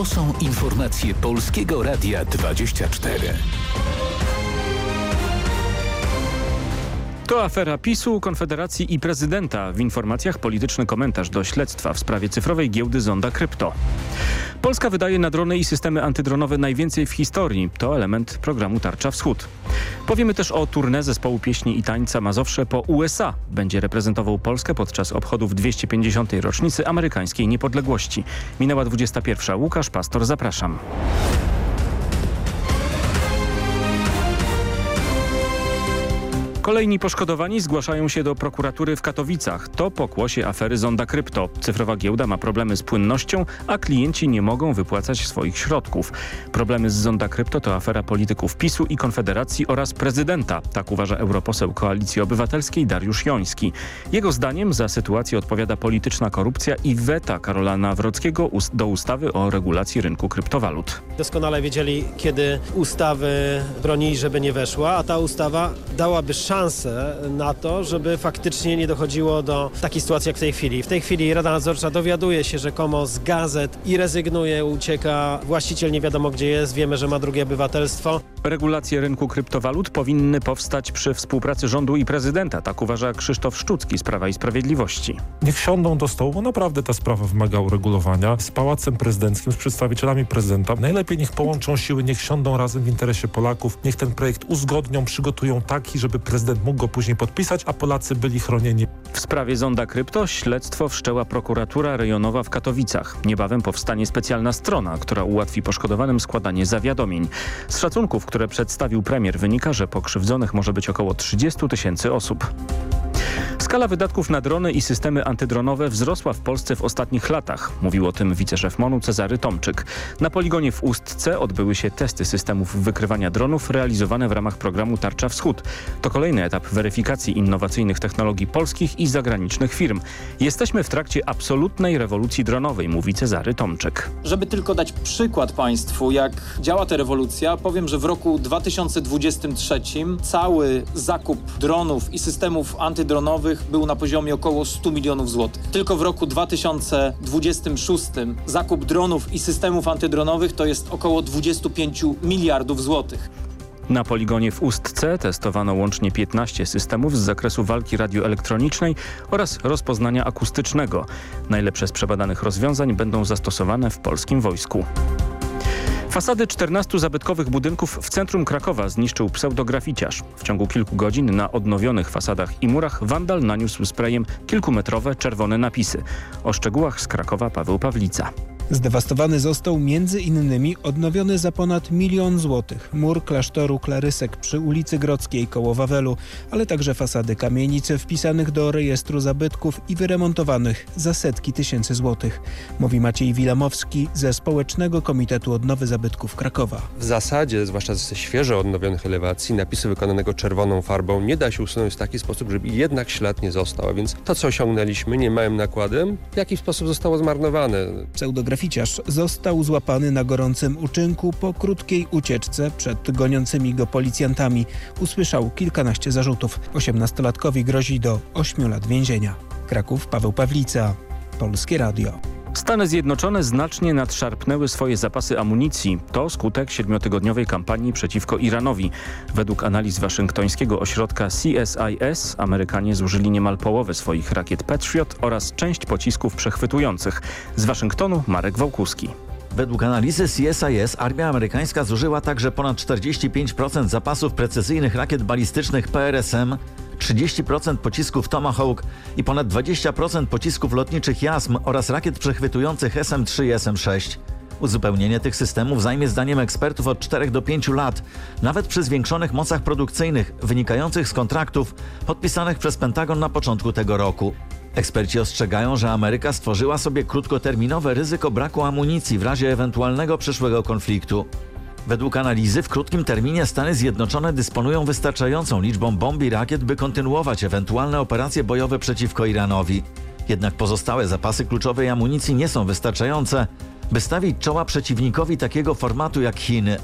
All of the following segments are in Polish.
To są informacje Polskiego Radia 24. To afera PiSu, Konfederacji i prezydenta. W informacjach polityczny komentarz do śledztwa w sprawie cyfrowej giełdy Zonda Krypto. Polska wydaje na drony i systemy antydronowe najwięcej w historii. To element programu Tarcza Wschód. Powiemy też o turnę zespołu pieśni i tańca Mazowsze po USA. Będzie reprezentował Polskę podczas obchodów 250. rocznicy amerykańskiej niepodległości. Minęła 21. Łukasz Pastor, zapraszam. Kolejni poszkodowani zgłaszają się do prokuratury w Katowicach. To pokłosie afery Zonda Krypto. Cyfrowa giełda ma problemy z płynnością, a klienci nie mogą wypłacać swoich środków. Problemy z Zonda Krypto to afera polityków PiSu i Konfederacji oraz prezydenta. Tak uważa europoseł Koalicji Obywatelskiej Dariusz Joński. Jego zdaniem za sytuację odpowiada polityczna korupcja i weta Karola Nawrockiego do ustawy o regulacji rynku kryptowalut. Doskonale wiedzieli, kiedy ustawy bronili, żeby nie weszła, a ta ustawa dałaby szansę szansę na to, żeby faktycznie nie dochodziło do takiej sytuacji jak w tej chwili. W tej chwili Rada Nadzorcza dowiaduje się rzekomo z gazet i rezygnuje, ucieka. Właściciel nie wiadomo gdzie jest, wiemy, że ma drugie obywatelstwo. Regulacje rynku kryptowalut powinny powstać przy współpracy rządu i prezydenta, tak uważa Krzysztof Szczucki z Prawa i Sprawiedliwości. Niech siądą do stołu, bo naprawdę ta sprawa wymaga uregulowania. Z Pałacem Prezydenckim, z przedstawicielami prezydenta. Najlepiej niech połączą siły, niech siądą razem w interesie Polaków, niech ten projekt uzgodnią, przygotują taki, żeby prezydent prezydent mógł go później podpisać, a Polacy byli chronieni. W sprawie Zonda Krypto śledztwo wszczęła prokuratura rejonowa w Katowicach. Niebawem powstanie specjalna strona, która ułatwi poszkodowanym składanie zawiadomień. Z szacunków, które przedstawił premier wynika, że pokrzywdzonych może być około 30 tysięcy osób. Skala wydatków na drony i systemy antydronowe wzrosła w Polsce w ostatnich latach. Mówił o tym wiceszef MONU Cezary Tomczyk. Na poligonie w Ustce odbyły się testy systemów wykrywania dronów realizowane w ramach programu Tarcza Wschód. To kolejny etap weryfikacji innowacyjnych technologii polskich i zagranicznych firm. Jesteśmy w trakcie absolutnej rewolucji dronowej, mówi Cezary Tomczyk. Żeby tylko dać przykład Państwu, jak działa ta rewolucja, powiem, że w roku 2023 cały zakup dronów i systemów antydronowych był na poziomie około 100 milionów złotych. Tylko w roku 2026 zakup dronów i systemów antydronowych to jest około 25 miliardów złotych. Na poligonie w Ustce testowano łącznie 15 systemów z zakresu walki radioelektronicznej oraz rozpoznania akustycznego. Najlepsze z przebadanych rozwiązań będą zastosowane w polskim wojsku. Fasady 14 zabytkowych budynków w centrum Krakowa zniszczył pseudograficiarz. W ciągu kilku godzin na odnowionych fasadach i murach wandal naniósł sprayem kilkumetrowe czerwone napisy. O szczegółach z Krakowa Paweł Pawlica. Zdewastowany został między innymi odnowiony za ponad milion złotych mur klasztoru Klarysek przy ulicy Grodzkiej koło Wawelu, ale także fasady kamienicy wpisanych do rejestru zabytków i wyremontowanych za setki tysięcy złotych, mówi Maciej Wilamowski ze Społecznego Komitetu Odnowy Zabytków Krakowa. W zasadzie, zwłaszcza ze świeżo odnowionych elewacji, napisu wykonanego czerwoną farbą nie da się usunąć w taki sposób, żeby jednak ślad nie został, a więc to, co osiągnęliśmy niemałym nakładem, w jaki sposób zostało zmarnowane. Pseudografia Graficiarz został złapany na gorącym uczynku po krótkiej ucieczce przed goniącymi go policjantami. Usłyszał kilkanaście zarzutów. Osiemnastolatkowi grozi do 8 lat więzienia. Kraków, Paweł Pawlica, Polskie Radio. Stany Zjednoczone znacznie nadszarpnęły swoje zapasy amunicji. To skutek siedmiotygodniowej kampanii przeciwko Iranowi. Według analiz waszyngtońskiego ośrodka CSIS Amerykanie zużyli niemal połowę swoich rakiet Patriot oraz część pocisków przechwytujących. Z Waszyngtonu Marek Wałkuski. Według analizy CSIS armia amerykańska zużyła także ponad 45% zapasów precyzyjnych rakiet balistycznych PRSM 30% pocisków Tomahawk i ponad 20% pocisków lotniczych JASM oraz rakiet przechwytujących SM-3 i SM-6. Uzupełnienie tych systemów zajmie zdaniem ekspertów od 4 do 5 lat, nawet przy zwiększonych mocach produkcyjnych wynikających z kontraktów podpisanych przez Pentagon na początku tego roku. Eksperci ostrzegają, że Ameryka stworzyła sobie krótkoterminowe ryzyko braku amunicji w razie ewentualnego przyszłego konfliktu. Według analizy w krótkim terminie Stany Zjednoczone dysponują wystarczającą liczbą bomb i rakiet, by kontynuować ewentualne operacje bojowe przeciwko Iranowi. Jednak pozostałe zapasy kluczowej amunicji nie są wystarczające, by stawić czoła przeciwnikowi takiego formatu jak Chiny.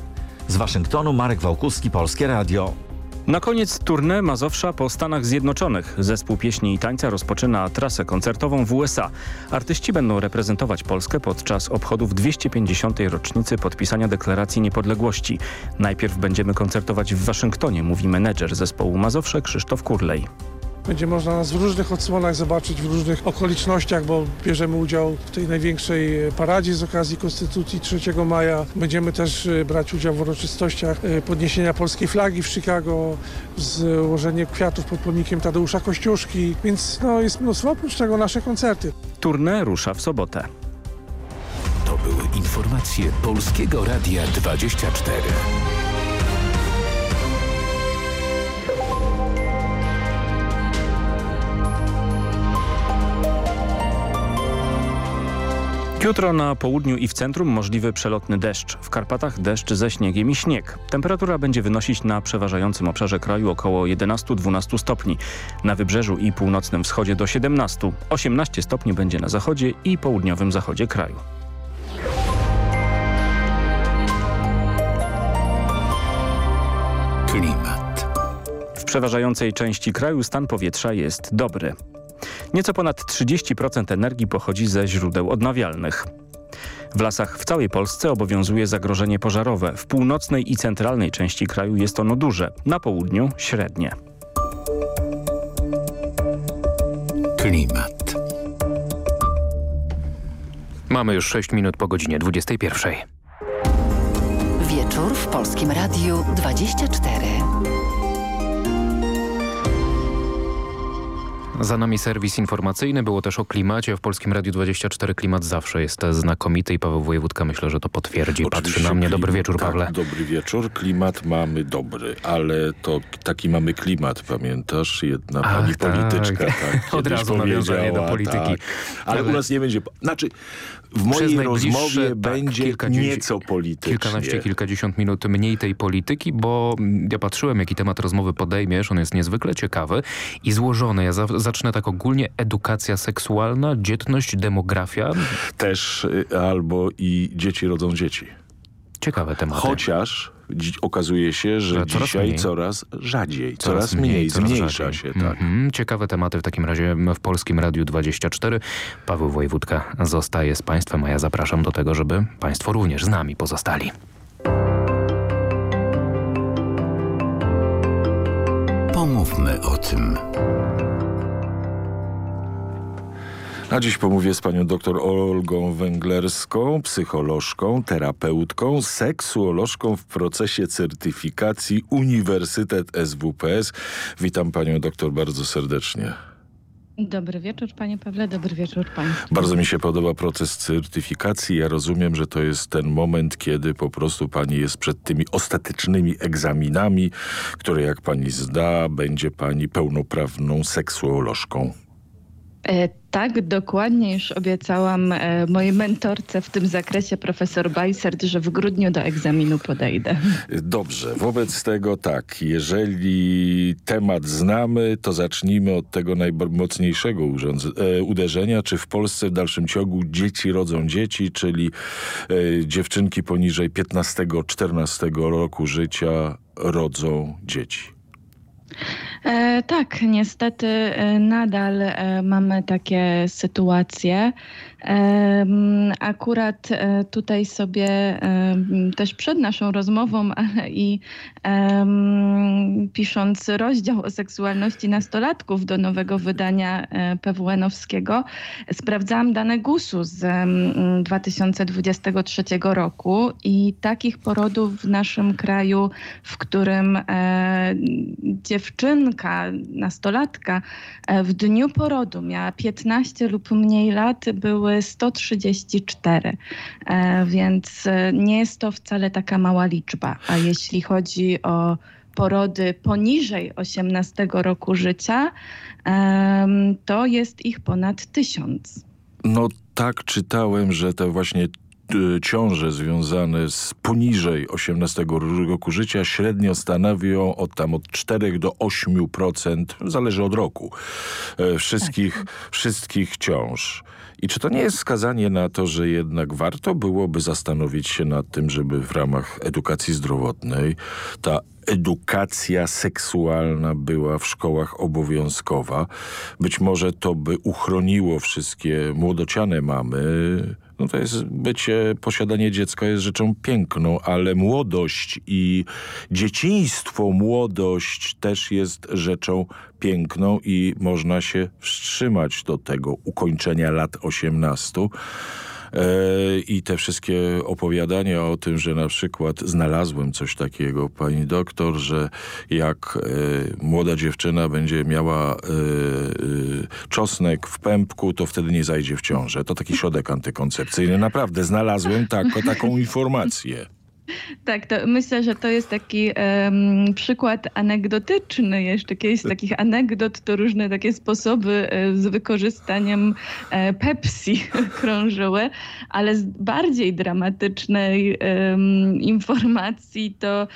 Z Waszyngtonu Marek Wałkuski, Polskie Radio. Na koniec tournée Mazowsza po Stanach Zjednoczonych. Zespół pieśni i tańca rozpoczyna trasę koncertową w USA. Artyści będą reprezentować Polskę podczas obchodów 250. rocznicy podpisania Deklaracji Niepodległości. Najpierw będziemy koncertować w Waszyngtonie, mówi menedżer zespołu Mazowsze Krzysztof Kurlej. Będzie można nas w różnych odsłonach zobaczyć, w różnych okolicznościach, bo bierzemy udział w tej największej paradzie z okazji Konstytucji 3 maja. Będziemy też e, brać udział w uroczystościach e, podniesienia polskiej flagi w Chicago, złożenie kwiatów pod pomnikiem Tadeusza Kościuszki, więc no, jest mnóstwo, oprócz tego nasze koncerty. Tournée rusza w sobotę. To były informacje Polskiego Radia 24. Jutro na południu i w centrum możliwy przelotny deszcz. W Karpatach deszcz ze śniegiem i śnieg. Temperatura będzie wynosić na przeważającym obszarze kraju około 11-12 stopni. Na wybrzeżu i północnym wschodzie do 17. 18 stopni będzie na zachodzie i południowym zachodzie kraju. Klimat. W przeważającej części kraju stan powietrza jest dobry. Nieco ponad 30% energii pochodzi ze źródeł odnawialnych. W lasach w całej Polsce obowiązuje zagrożenie pożarowe. W północnej i centralnej części kraju jest ono duże, na południu średnie. Klimat. Mamy już 6 minut po godzinie 21. Wieczór w Polskim Radiu 24. Za nami serwis informacyjny, było też o klimacie. W Polskim Radiu 24 klimat zawsze jest znakomity i Paweł Wojewódka myślę, że to potwierdzi. Oczywiście Patrzy na mnie. Dobry wieczór, tak, Pawle. Dobry wieczór. Klimat mamy dobry, ale to taki mamy klimat, pamiętasz? Jedna Ach, pani tak. polityczka tak Od razu nawiązanie do polityki. Tak. Ale, Ale- u nas nie będzie... Znaczy, w mojej rozmowie tak, będzie nieco politycznie. Kilkanaście, kilkadziesiąt minut mniej tej polityki, bo ja patrzyłem, jaki temat rozmowy podejmiesz. On jest niezwykle ciekawy i złożony. Ja za zacznę tak ogólnie. Edukacja seksualna, dzietność, demografia. Też y, albo i dzieci rodzą dzieci. Ciekawe tematy. Chociaż dzi- okazuje się, że Że coraz dzisiaj mniej. coraz rzadziej, coraz, mniej, coraz zmniejsza rzadziej. się. Tak. Mhm. Ciekawe tematy w takim razie w Polskim Radiu 24. Paweł Wojewódka zostaje z Państwem, a ja zapraszam do tego, żeby Państwo również z nami pozostali. Pomówmy o tym. A dziś pomówię z panią dr Olgą Węglerską, psycholożką, terapeutką, seksuolożką w procesie certyfikacji Uniwersytet SWPS. Witam panią doktor bardzo serdecznie. Dobry wieczór panie Pawle, dobry wieczór państwu. Bardzo mi się podoba proces certyfikacji. Ja rozumiem, że to jest ten moment, kiedy po prostu pani jest przed tymi ostatecznymi egzaminami, które jak pani zda, będzie pani pełnoprawną seksuolożką. E, tak, dokładnie już obiecałam e, mojej mentorce w tym zakresie, profesor Bajsert, że w grudniu do egzaminu podejdę. Dobrze, wobec tego tak, jeżeli temat znamy, to zacznijmy od tego najmocniejszego e, uderzenia. Czy w Polsce w dalszym ciągu dzieci rodzą dzieci, czyli dziewczynki poniżej 15-14 roku życia rodzą dzieci? E, tak, niestety e, nadal e, mamy takie sytuacje. Akurat tutaj sobie też przed naszą rozmową, ale i pisząc rozdział o seksualności nastolatków do nowego wydania PWN-owskiego, sprawdzałam dane GUS-u z em, 2023 roku i takich porodów w naszym kraju, w którym e, dziewczynka, nastolatka e, w dniu porodu miała 15 lub mniej lat, były 134. E, Więc e, nie jest to wcale taka mała liczba. A jeśli chodzi o porody poniżej 18 roku życia, to jest ich ponad tysiąc. No tak czytałem, że te właśnie ciąże związane z poniżej 18 roku życia średnio stanowią od tam od 4 do 8%, zależy od roku, e, wszystkich, wszystkich ciąż. I czy to nie jest skazanie na to, że jednak warto byłoby zastanowić się nad tym, żeby w ramach edukacji zdrowotnej ta edukacja seksualna była w szkołach obowiązkowa. Być może to by uchroniło wszystkie młodociane mamy. No to jest bycie, posiadanie dziecka jest rzeczą piękną, ale młodość i dzieciństwo, młodość też jest rzeczą piękną i można się wstrzymać do tego ukończenia lat 18 E, i te wszystkie opowiadania o tym, że na przykład znalazłem coś takiego, pani doktor, że jak e, młoda dziewczyna będzie miała e, czosnek w pępku, to wtedy nie zajdzie w ciążę. To taki środek antykoncepcyjny. Naprawdę znalazłem tak, taką informację. Tak, to myślę, że to jest taki um, przykład anegdotyczny jeszcze. Kiedyś z takich anegdot to różne takie sposoby e, z wykorzystaniem e, Pepsi krążyły, ale z bardziej dramatycznej informacji to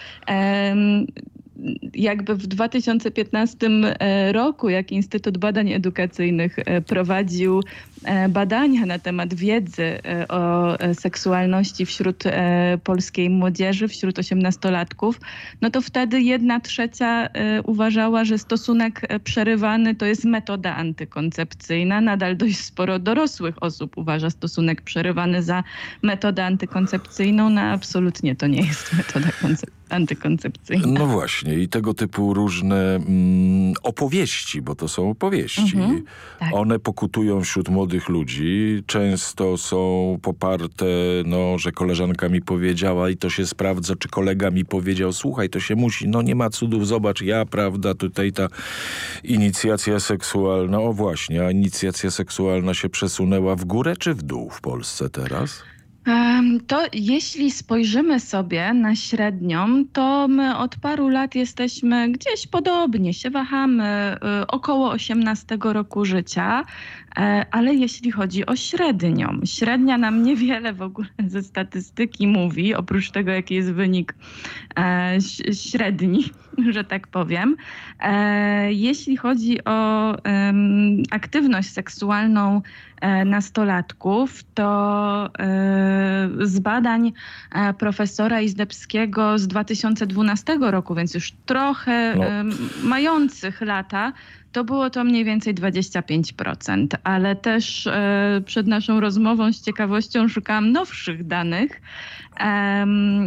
jakby w 2015 e, roku, jak Instytut Badań Edukacyjnych prowadził badania na temat wiedzy o seksualności wśród polskiej młodzieży, wśród osiemnastolatków, no to wtedy jedna trzecia uważała, że stosunek przerywany to jest metoda antykoncepcyjna. Nadal dość sporo dorosłych osób uważa stosunek przerywany za metodę antykoncepcyjną. No absolutnie to nie jest metoda antykoncepcyjna. No właśnie i tego typu różne mm, opowieści, bo to są opowieści. Mhm, tak. One pokutują wśród młodych ludzi. Często są poparte, no, że koleżanka mi powiedziała i to się sprawdza, czy kolega mi powiedział, słuchaj, to się musi, no nie ma cudów, zobacz, ja, prawda, tutaj ta inicjacja seksualna, o właśnie, a inicjacja seksualna się przesunęła w górę czy w dół w Polsce teraz? To jeśli spojrzymy sobie na średnią, to my od paru lat jesteśmy gdzieś podobnie, się wahamy y, około 18 roku życia, ale jeśli chodzi o średnią, średnia nam niewiele w ogóle ze statystyki mówi, oprócz tego jaki jest wynik e, średni, że tak powiem. E, jeśli chodzi o aktywność seksualną E, nastolatków, to e, z badań e, profesora Izdebskiego z 2012 roku, więc już trochę no. mających lata, to było to mniej więcej 25%, ale też przed naszą rozmową z ciekawością szukałam nowszych danych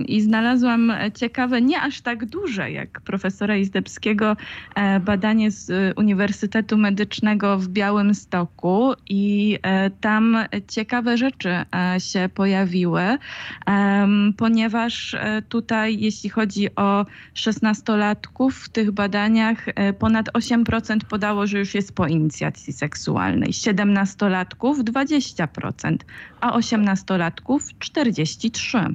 i znalazłam ciekawe, nie aż tak duże jak profesora Izdebskiego e, badanie z Uniwersytetu Medycznego w Białymstoku i e, tam ciekawe rzeczy e, się pojawiły, ponieważ tutaj jeśli chodzi o 16-latków w tych badaniach ponad 8% podało, że już jest po inicjacji seksualnej, 17-latków 20%, a 18-latków 43%.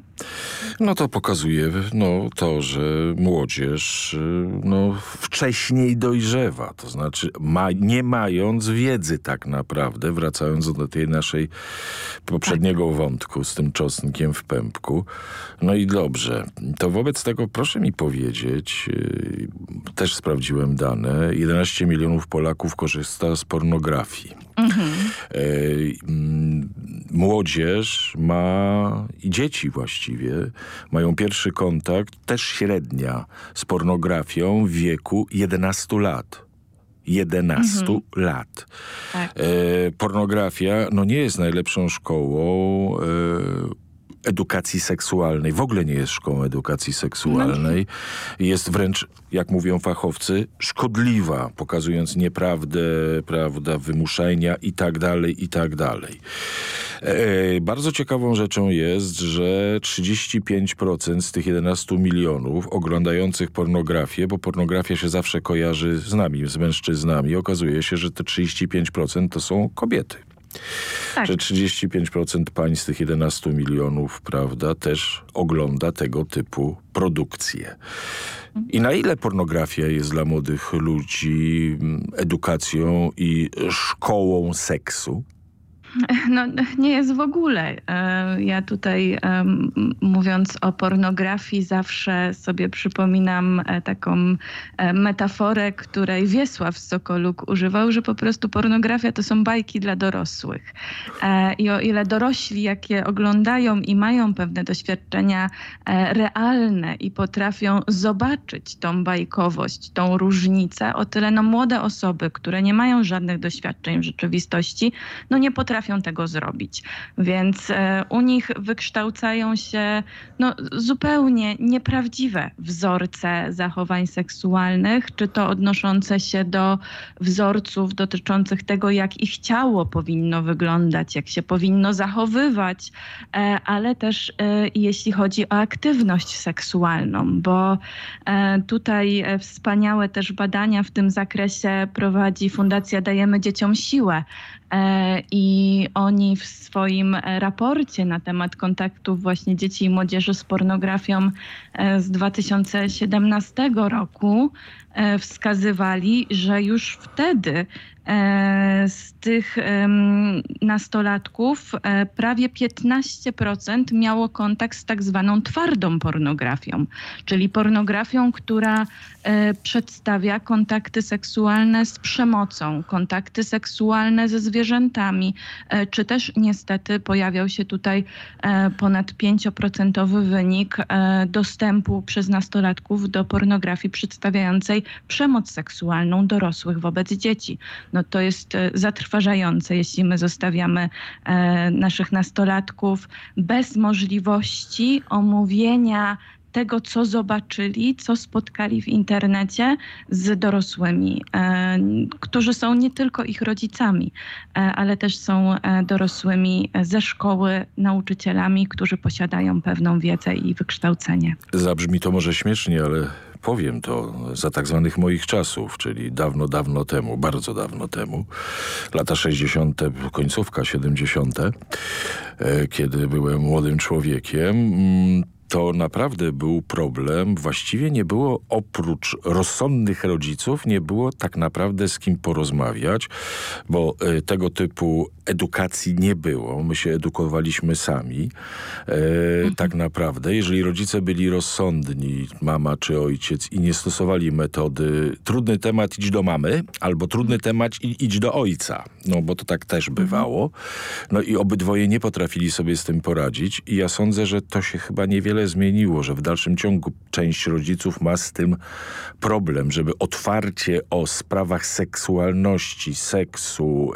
No to pokazuje no, to, że młodzież no, wcześniej dojrzewa. To znaczy ma, nie mając wiedzy tak naprawdę, wracając do tej naszej poprzedniego tak. wątku z tym czosnkiem w pępku. No i dobrze. To wobec tego proszę mi powiedzieć, yy, też sprawdziłem dane, 11 milionów Polaków korzysta z pornografii. Mhm. Yy, młodzież ma i dzieci właściwie mają pierwszy kontakt, też średnia, z pornografią w wieku 11 lat. 11 mhm. lat. Tak. E, pornografia no nie jest najlepszą szkołą e, edukacji seksualnej. W ogóle nie jest szkołą edukacji seksualnej. Jest wręcz, jak mówią fachowcy, szkodliwa, pokazując nieprawdę, prawda, wymuszenia i tak dalej, i tak dalej. E, bardzo ciekawą rzeczą jest, że 35% z tych 11 milionów oglądających pornografię, bo pornografia się zawsze kojarzy z nami, z mężczyznami, okazuje się, że te 35% to są kobiety. Tak. Że 35% pań z tych 11 milionów, prawda, też ogląda tego typu produkcje. I na ile pornografia jest dla młodych ludzi mm, edukacją i szkołą seksu? No, nie jest w ogóle. E, ja tutaj mówiąc o pornografii zawsze sobie przypominam e, taką e, metaforę, której Wiesław Sokoluk używał, że po prostu pornografia to są bajki dla dorosłych. I o ile dorośli, jakie oglądają i mają pewne doświadczenia realne i potrafią zobaczyć tą bajkowość, tą różnicę, o tyle no młode osoby, które nie mają żadnych doświadczeń w rzeczywistości, no nie potrafią potrafią tego zrobić. Więc e, u nich wykształcają się no, zupełnie nieprawdziwe wzorce zachowań seksualnych, czy to odnoszące się do wzorców dotyczących tego, jak ich ciało powinno wyglądać, jak się powinno zachowywać, e, ale też e, jeśli chodzi o aktywność seksualną, bo tutaj wspaniałe też badania w tym zakresie prowadzi Fundacja Dajemy Dzieciom Siłę, E, I oni w swoim raporcie na temat kontaktów właśnie dzieci i młodzieży z pornografią e, z 2017 roku e, wskazywali, że już wtedy z tych nastolatków prawie 15% miało kontakt z tak zwaną twardą pornografią, czyli pornografią, która przedstawia kontakty seksualne z przemocą, kontakty seksualne ze zwierzętami, e, czy też niestety pojawiał się tutaj e, ponad 5% wynik e, dostępu przez nastolatków do pornografii przedstawiającej przemoc seksualną dorosłych wobec dzieci. No to jest zatrważające, jeśli my zostawiamy naszych nastolatków bez możliwości omówienia tego, co zobaczyli, co spotkali w internecie z dorosłymi, e, którzy są nie tylko ich rodzicami, e, ale też są e, dorosłymi ze szkoły, nauczycielami, którzy posiadają pewną wiedzę i wykształcenie. Zabrzmi to może śmiesznie, ale powiem to za tak zwanych moich czasów, czyli dawno, dawno temu, bardzo dawno temu, lata 60., końcówka 70., kiedy byłem młodym człowiekiem, mm, to naprawdę był problem. Właściwie nie było oprócz rozsądnych rodziców, nie było tak naprawdę z kim porozmawiać, bo y, tego typu edukacji nie było. My się edukowaliśmy sami. E, mhm. Tak naprawdę, jeżeli rodzice byli rozsądni, mama czy ojciec i nie stosowali metody trudny temat idź do mamy, albo trudny temat idź do ojca, no bo to tak też mhm. bywało. No i obydwoje nie potrafili sobie z tym poradzić i ja sądzę, że to się chyba niewiele zmieniło, że w dalszym ciągu część rodziców ma z tym problem, żeby otwarcie o sprawach seksualności, seksu,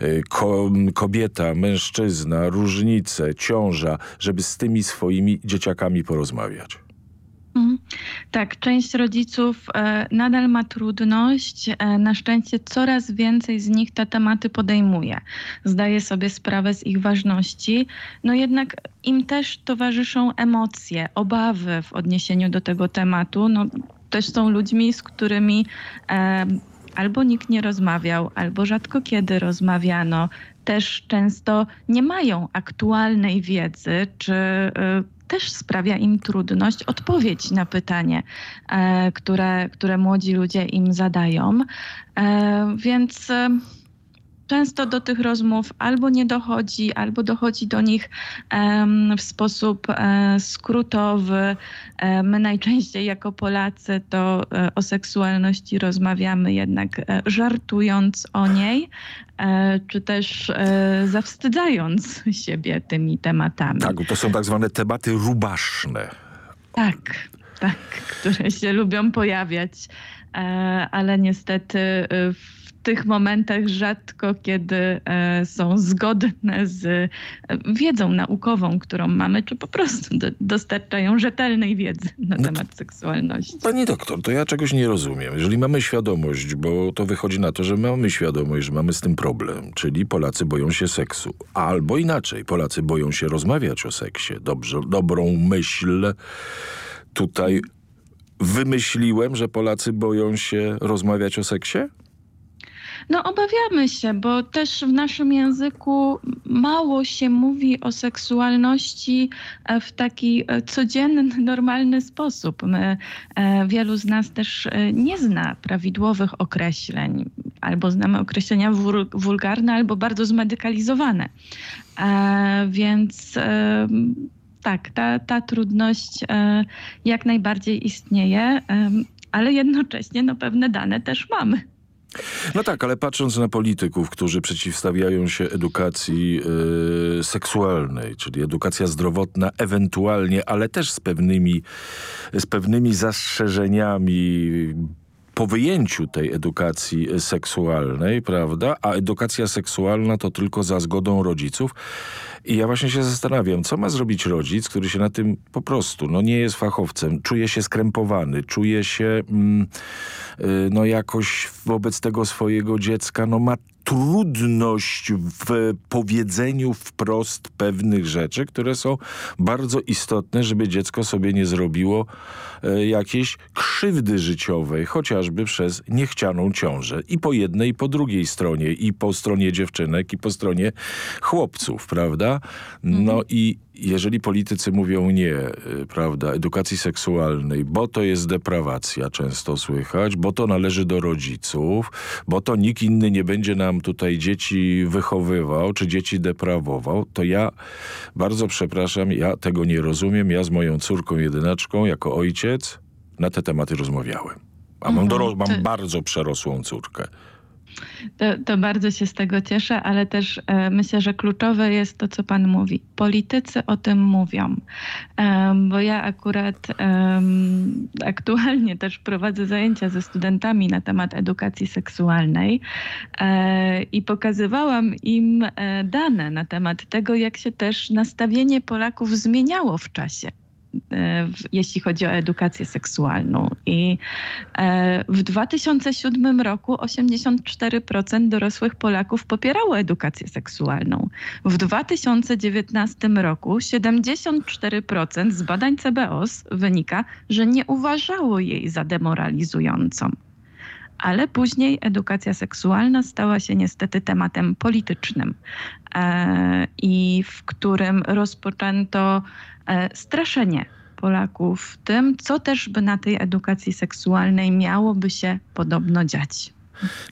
yy, ko kobieta, mężczyzna, różnice, ciąża, żeby z tymi swoimi dzieciakami porozmawiać. Tak, część rodziców e, nadal ma trudność. E, na szczęście coraz więcej z nich te tematy podejmuje. Zdaje sobie sprawę z ich ważności. No jednak im też towarzyszą emocje, obawy w odniesieniu do tego tematu. No, też są ludźmi, z którymi e, albo nikt nie rozmawiał, albo rzadko kiedy rozmawiano, też często nie mają aktualnej wiedzy, czy y, też sprawia im trudność odpowiedź na pytanie, e, które, które młodzi ludzie im zadają. E, więc e, często do tych rozmów albo nie dochodzi, albo dochodzi do nich w sposób e, skrótowy. E, my najczęściej jako Polacy to e, o seksualności rozmawiamy jednak żartując o niej, czy też zawstydzając siebie tymi tematami. Tak, to są tak zwane tematy rubaszne. Tak, tak, które się lubią pojawiać, ale niestety w tych momentach rzadko kiedy e, są zgodne z e, wiedzą naukową, którą mamy, czy po prostu do, dostarczają rzetelnej wiedzy na no temat seksualności. Pani doktor, to ja czegoś nie rozumiem. Jeżeli mamy świadomość, bo to wychodzi na to, że mamy świadomość, że mamy z tym problem, czyli Polacy boją się seksu, albo inaczej, Polacy boją się rozmawiać o seksie. Dobrze, dobrą myśl tutaj wymyśliłem, że Polacy boją się rozmawiać o seksie? No obawiamy się, bo też w naszym języku mało się mówi o seksualności e, w taki e, codzienny, normalny sposób. My, e, wielu z nas też nie zna prawidłowych określeń albo znamy określenia wulgarne, albo bardzo zmedykalizowane. Więc tak, ta, ta trudność jak najbardziej istnieje, ale jednocześnie no, pewne dane też mamy. No tak, ale patrząc na polityków, którzy przeciwstawiają się edukacji yy, seksualnej, czyli edukacja zdrowotna ewentualnie, ale też z pewnymi, z pewnymi zastrzeżeniami po wyjęciu tej edukacji seksualnej, prawda, a edukacja seksualna to tylko za zgodą rodziców, i ja właśnie się zastanawiam, co ma zrobić rodzic, który się na tym po prostu no, nie jest fachowcem, czuje się skrępowany, czuje się mm, y, no, jakoś wobec tego swojego dziecka no, ma trudność w powiedzeniu wprost pewnych rzeczy, które są bardzo istotne, żeby dziecko sobie nie zrobiło e, jakiejś krzywdy życiowej, chociażby przez niechcianą ciążę. I po jednej, i po drugiej stronie, i po stronie dziewczynek, i po stronie chłopców, prawda? No mhm. i jeżeli politycy mówią nie, y, prawda, edukacji seksualnej, bo to jest deprawacja, często słychać, bo to należy do rodziców, bo to nikt inny nie będzie nam tutaj dzieci wychowywał, czy dzieci deprawował, to ja bardzo przepraszam, ja tego nie rozumiem. Ja z moją córką jedynaczką, jako ojciec, na te tematy rozmawiałem. A mam, mhm, mam bardzo przerosłą córkę. To, to, bardzo się z tego cieszę, ale też e, myślę, że kluczowe jest to, co Pan mówi. Politycy o tym mówią, e, bo ja akurat aktualnie też prowadzę zajęcia ze studentami na temat edukacji seksualnej e, i pokazywałam im dane na temat tego, jak się też nastawienie Polaków zmieniało w czasie. E, jeśli chodzi o edukację seksualną. I e, w 2007 roku 84% dorosłych Polaków popierało edukację seksualną. W 2019 roku 74% z badań CBOS wynika, że nie uważało jej za demoralizującą ale później edukacja seksualna stała się niestety tematem politycznym e, i w którym rozpoczęto E, straszenie Polaków tym, co też by na tej edukacji seksualnej miałoby się podobno dziać.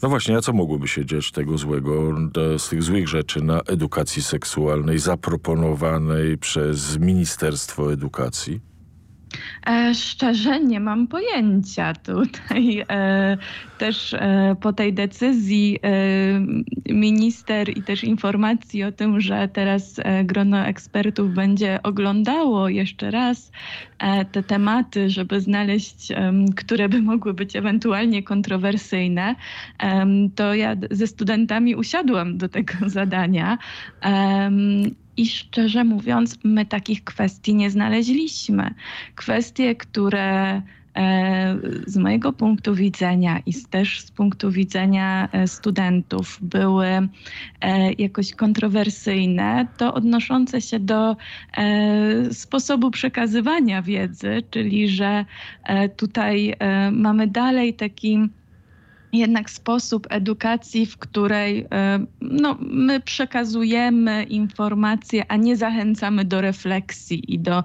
No właśnie, a co mogłoby się dziać tego złego, z tych złych rzeczy na edukacji seksualnej zaproponowanej przez Ministerstwo Edukacji? E, szczerze nie mam pojęcia tutaj. E, też e, po tej decyzji minister i też informacji o tym, że teraz grono ekspertów będzie oglądało jeszcze raz te tematy, żeby znaleźć, które by mogły być ewentualnie kontrowersyjne, to ja ze studentami usiadłam do tego zadania. I szczerze mówiąc, my takich kwestii nie znaleźliśmy. Kwestie, które e, z mojego punktu widzenia i też z punktu widzenia e, studentów były e, jakoś kontrowersyjne, to odnoszące się do sposobu przekazywania wiedzy, czyli że tutaj mamy dalej taki jednak sposób edukacji, w której e, no, my przekazujemy informacje, a nie zachęcamy do refleksji i do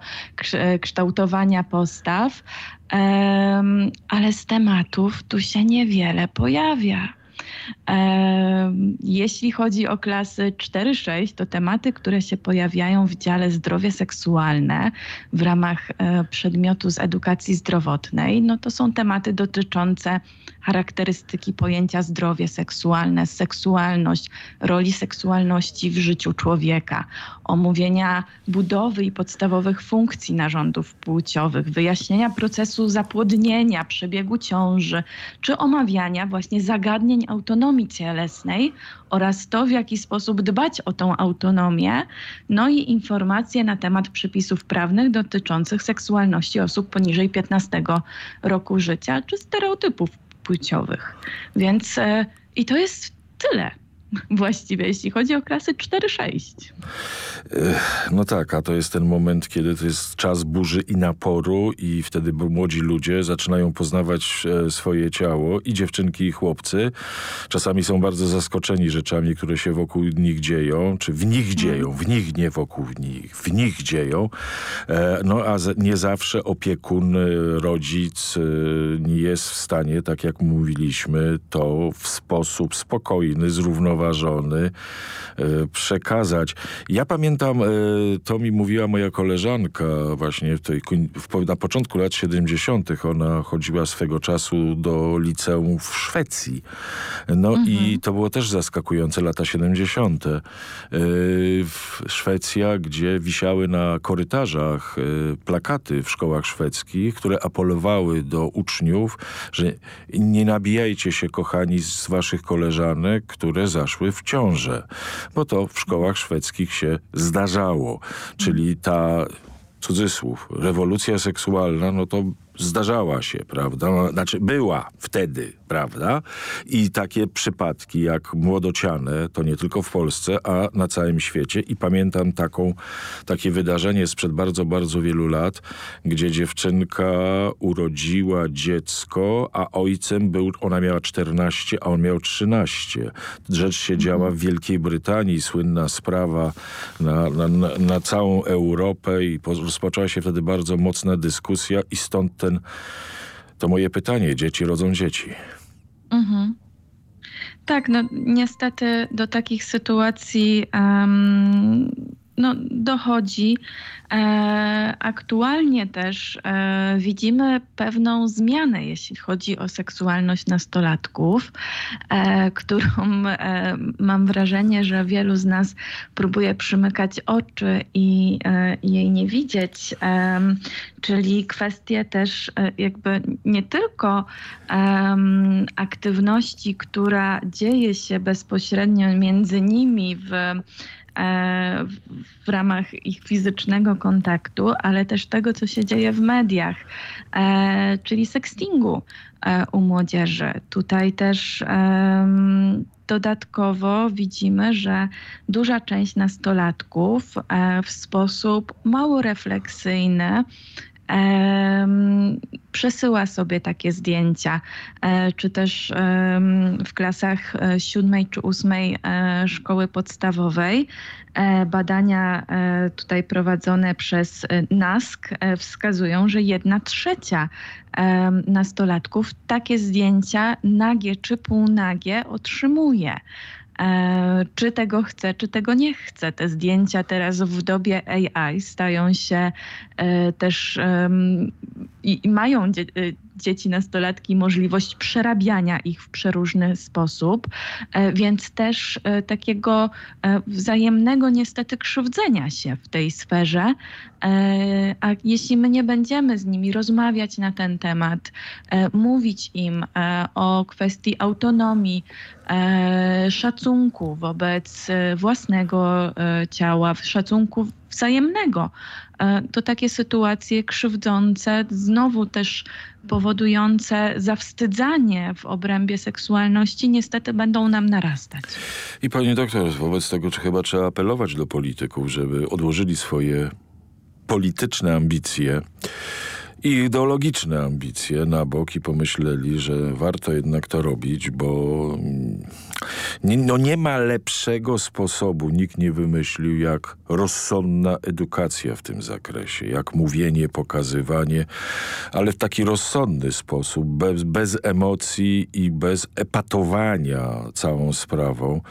kształtowania postaw, ale z tematów tu się niewiele pojawia. Jeśli chodzi o klasy 4-6, to tematy, które się pojawiają w dziale zdrowie seksualne w ramach e, przedmiotu z edukacji zdrowotnej, no to są tematy dotyczące charakterystyki pojęcia zdrowie seksualne, seksualność, roli seksualności w życiu człowieka, omówienia budowy i podstawowych funkcji narządów płciowych, wyjaśnienia procesu zapłodnienia, przebiegu ciąży, czy omawiania właśnie zagadnień autonomii cielesnej oraz to, w jaki sposób dbać o tą autonomię, no i informacje na temat przepisów prawnych dotyczących seksualności osób poniżej 15 roku życia, czy stereotypów płciowych. Więc e, i to jest tyle. właściwie, jeśli chodzi o klasy 4-6. No tak, a to jest ten moment, kiedy to jest czas burzy i naporu i wtedy młodzi ludzie zaczynają poznawać e, swoje ciało i dziewczynki i chłopcy. Czasami są bardzo zaskoczeni rzeczami, które się wokół nich dzieją, czy w nich dzieją, w nich, nie wokół nich, w nich dzieją. E, no a nie zawsze opiekun, e, rodzic nie jest w stanie, tak jak mówiliśmy, to w sposób spokojny, zrównoważony przekazać. Ja pamiętam, e, to mi mówiła moja koleżanka właśnie w tej, w, na początku lat 70. Ona chodziła swego czasu do liceum w Szwecji. No mhm. i to było też zaskakujące, lata 70. E, Szwecja, gdzie wisiały na korytarzach e, plakaty w szkołach szwedzkich, które apelowały do uczniów, że nie nabijajcie się, kochani, z waszych koleżanek, które zaszły w ciążę. Bo to w szkołach szwedzkich się zdarzało. Czyli ta cudzysłów, rewolucja seksualna, no to zdarzała się, prawda? Znaczy była wtedy, prawda? I takie przypadki jak młodociane, to nie tylko w Polsce, a na całym świecie. I pamiętam taką, takie wydarzenie sprzed bardzo, bardzo wielu lat, gdzie dziewczynka urodziła dziecko, a ojcem był, ona miała 14, a on miał 13. Rzecz się działa w Wielkiej Brytanii, słynna sprawa na, na, na całą Europę i rozpoczęła się wtedy bardzo mocna dyskusja i stąd ten, to moje pytanie, dzieci rodzą dzieci. Mhm. Tak, no niestety do takich sytuacji um, no, dochodzi. E, aktualnie też e, widzimy pewną zmianę, jeśli chodzi o seksualność nastolatków, e, którą e, mam wrażenie, że wielu z nas próbuje przymykać oczy i, e, jej nie widzieć, e, czyli kwestie też jakby nie tylko aktywności, która dzieje się bezpośrednio między nimi w w ramach ich fizycznego kontaktu, ale też tego, co się dzieje w mediach, e, czyli sextingu e, u młodzieży. Tutaj też dodatkowo widzimy, że duża część nastolatków w sposób mało refleksyjny przesyła sobie takie zdjęcia, e, czy też w klasach e, siódmej czy ósmej e, szkoły podstawowej. Badania tutaj prowadzone przez NASK wskazują, że jedna trzecia nastolatków takie zdjęcia nagie czy półnagie otrzymuje. E, czy tego chce, czy tego nie chce. Te zdjęcia teraz w dobie AI stają się e, też i mają dzieci, nastolatki możliwość przerabiania ich w przeróżny sposób, e, więc też e, takiego e, wzajemnego niestety krzywdzenia się w tej sferze. A jeśli my nie będziemy z nimi rozmawiać na ten temat, mówić im o kwestii autonomii, szacunku wobec własnego ciała, szacunku wzajemnego, to takie sytuacje krzywdzące, znowu też powodujące zawstydzanie w obrębie seksualności niestety będą nam narastać. I pani doktor, wobec tego czy chyba trzeba apelować do polityków, żeby odłożyli swoje polityczne ambicje i ideologiczne ambicje na bok i pomyśleli, że warto jednak to robić, bo mm, nie, no nie ma lepszego sposobu, nikt nie wymyślił, jak rozsądna edukacja w tym zakresie, jak mówienie, pokazywanie, ale w taki rozsądny sposób, bez, bez emocji i bez epatowania całą sprawą,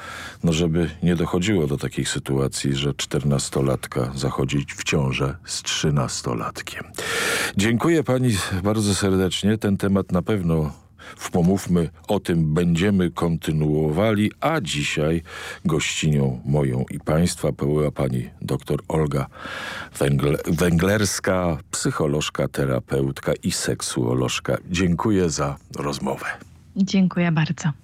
no żeby nie dochodziło do takich sytuacji, że czternastolatka zachodzi w ciążę z trzynastolatkiem. Dziękuję pani bardzo serdecznie. Ten temat na pewno w Pomówmy o tym będziemy kontynuowali, a dzisiaj gościnią moją i państwa była pani dr Olga Węgl Węglerska, psycholożka, terapeutka i seksuolożka. Dziękuję za rozmowę. Dziękuję bardzo.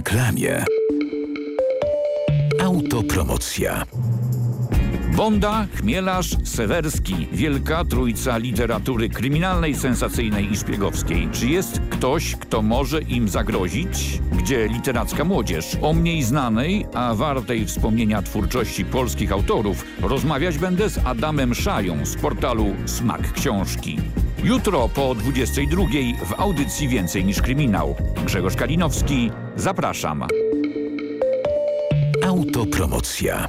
reklamie. Autopromocja. Bonda, Chmielarz, Sewerski. Wielka trójca literatury kryminalnej, sensacyjnej i szpiegowskiej. Czy jest ktoś, kto może im zagrozić? Gdzie literacka młodzież? O mniej znanej, a wartej wspomnienia twórczości polskich autorów rozmawiać będę z Adamem Szają z portalu Smak Książki. Jutro po 22 w audycji Więcej niż Kryminał. Grzegorz Kalinowski, zapraszam. Autopromocja.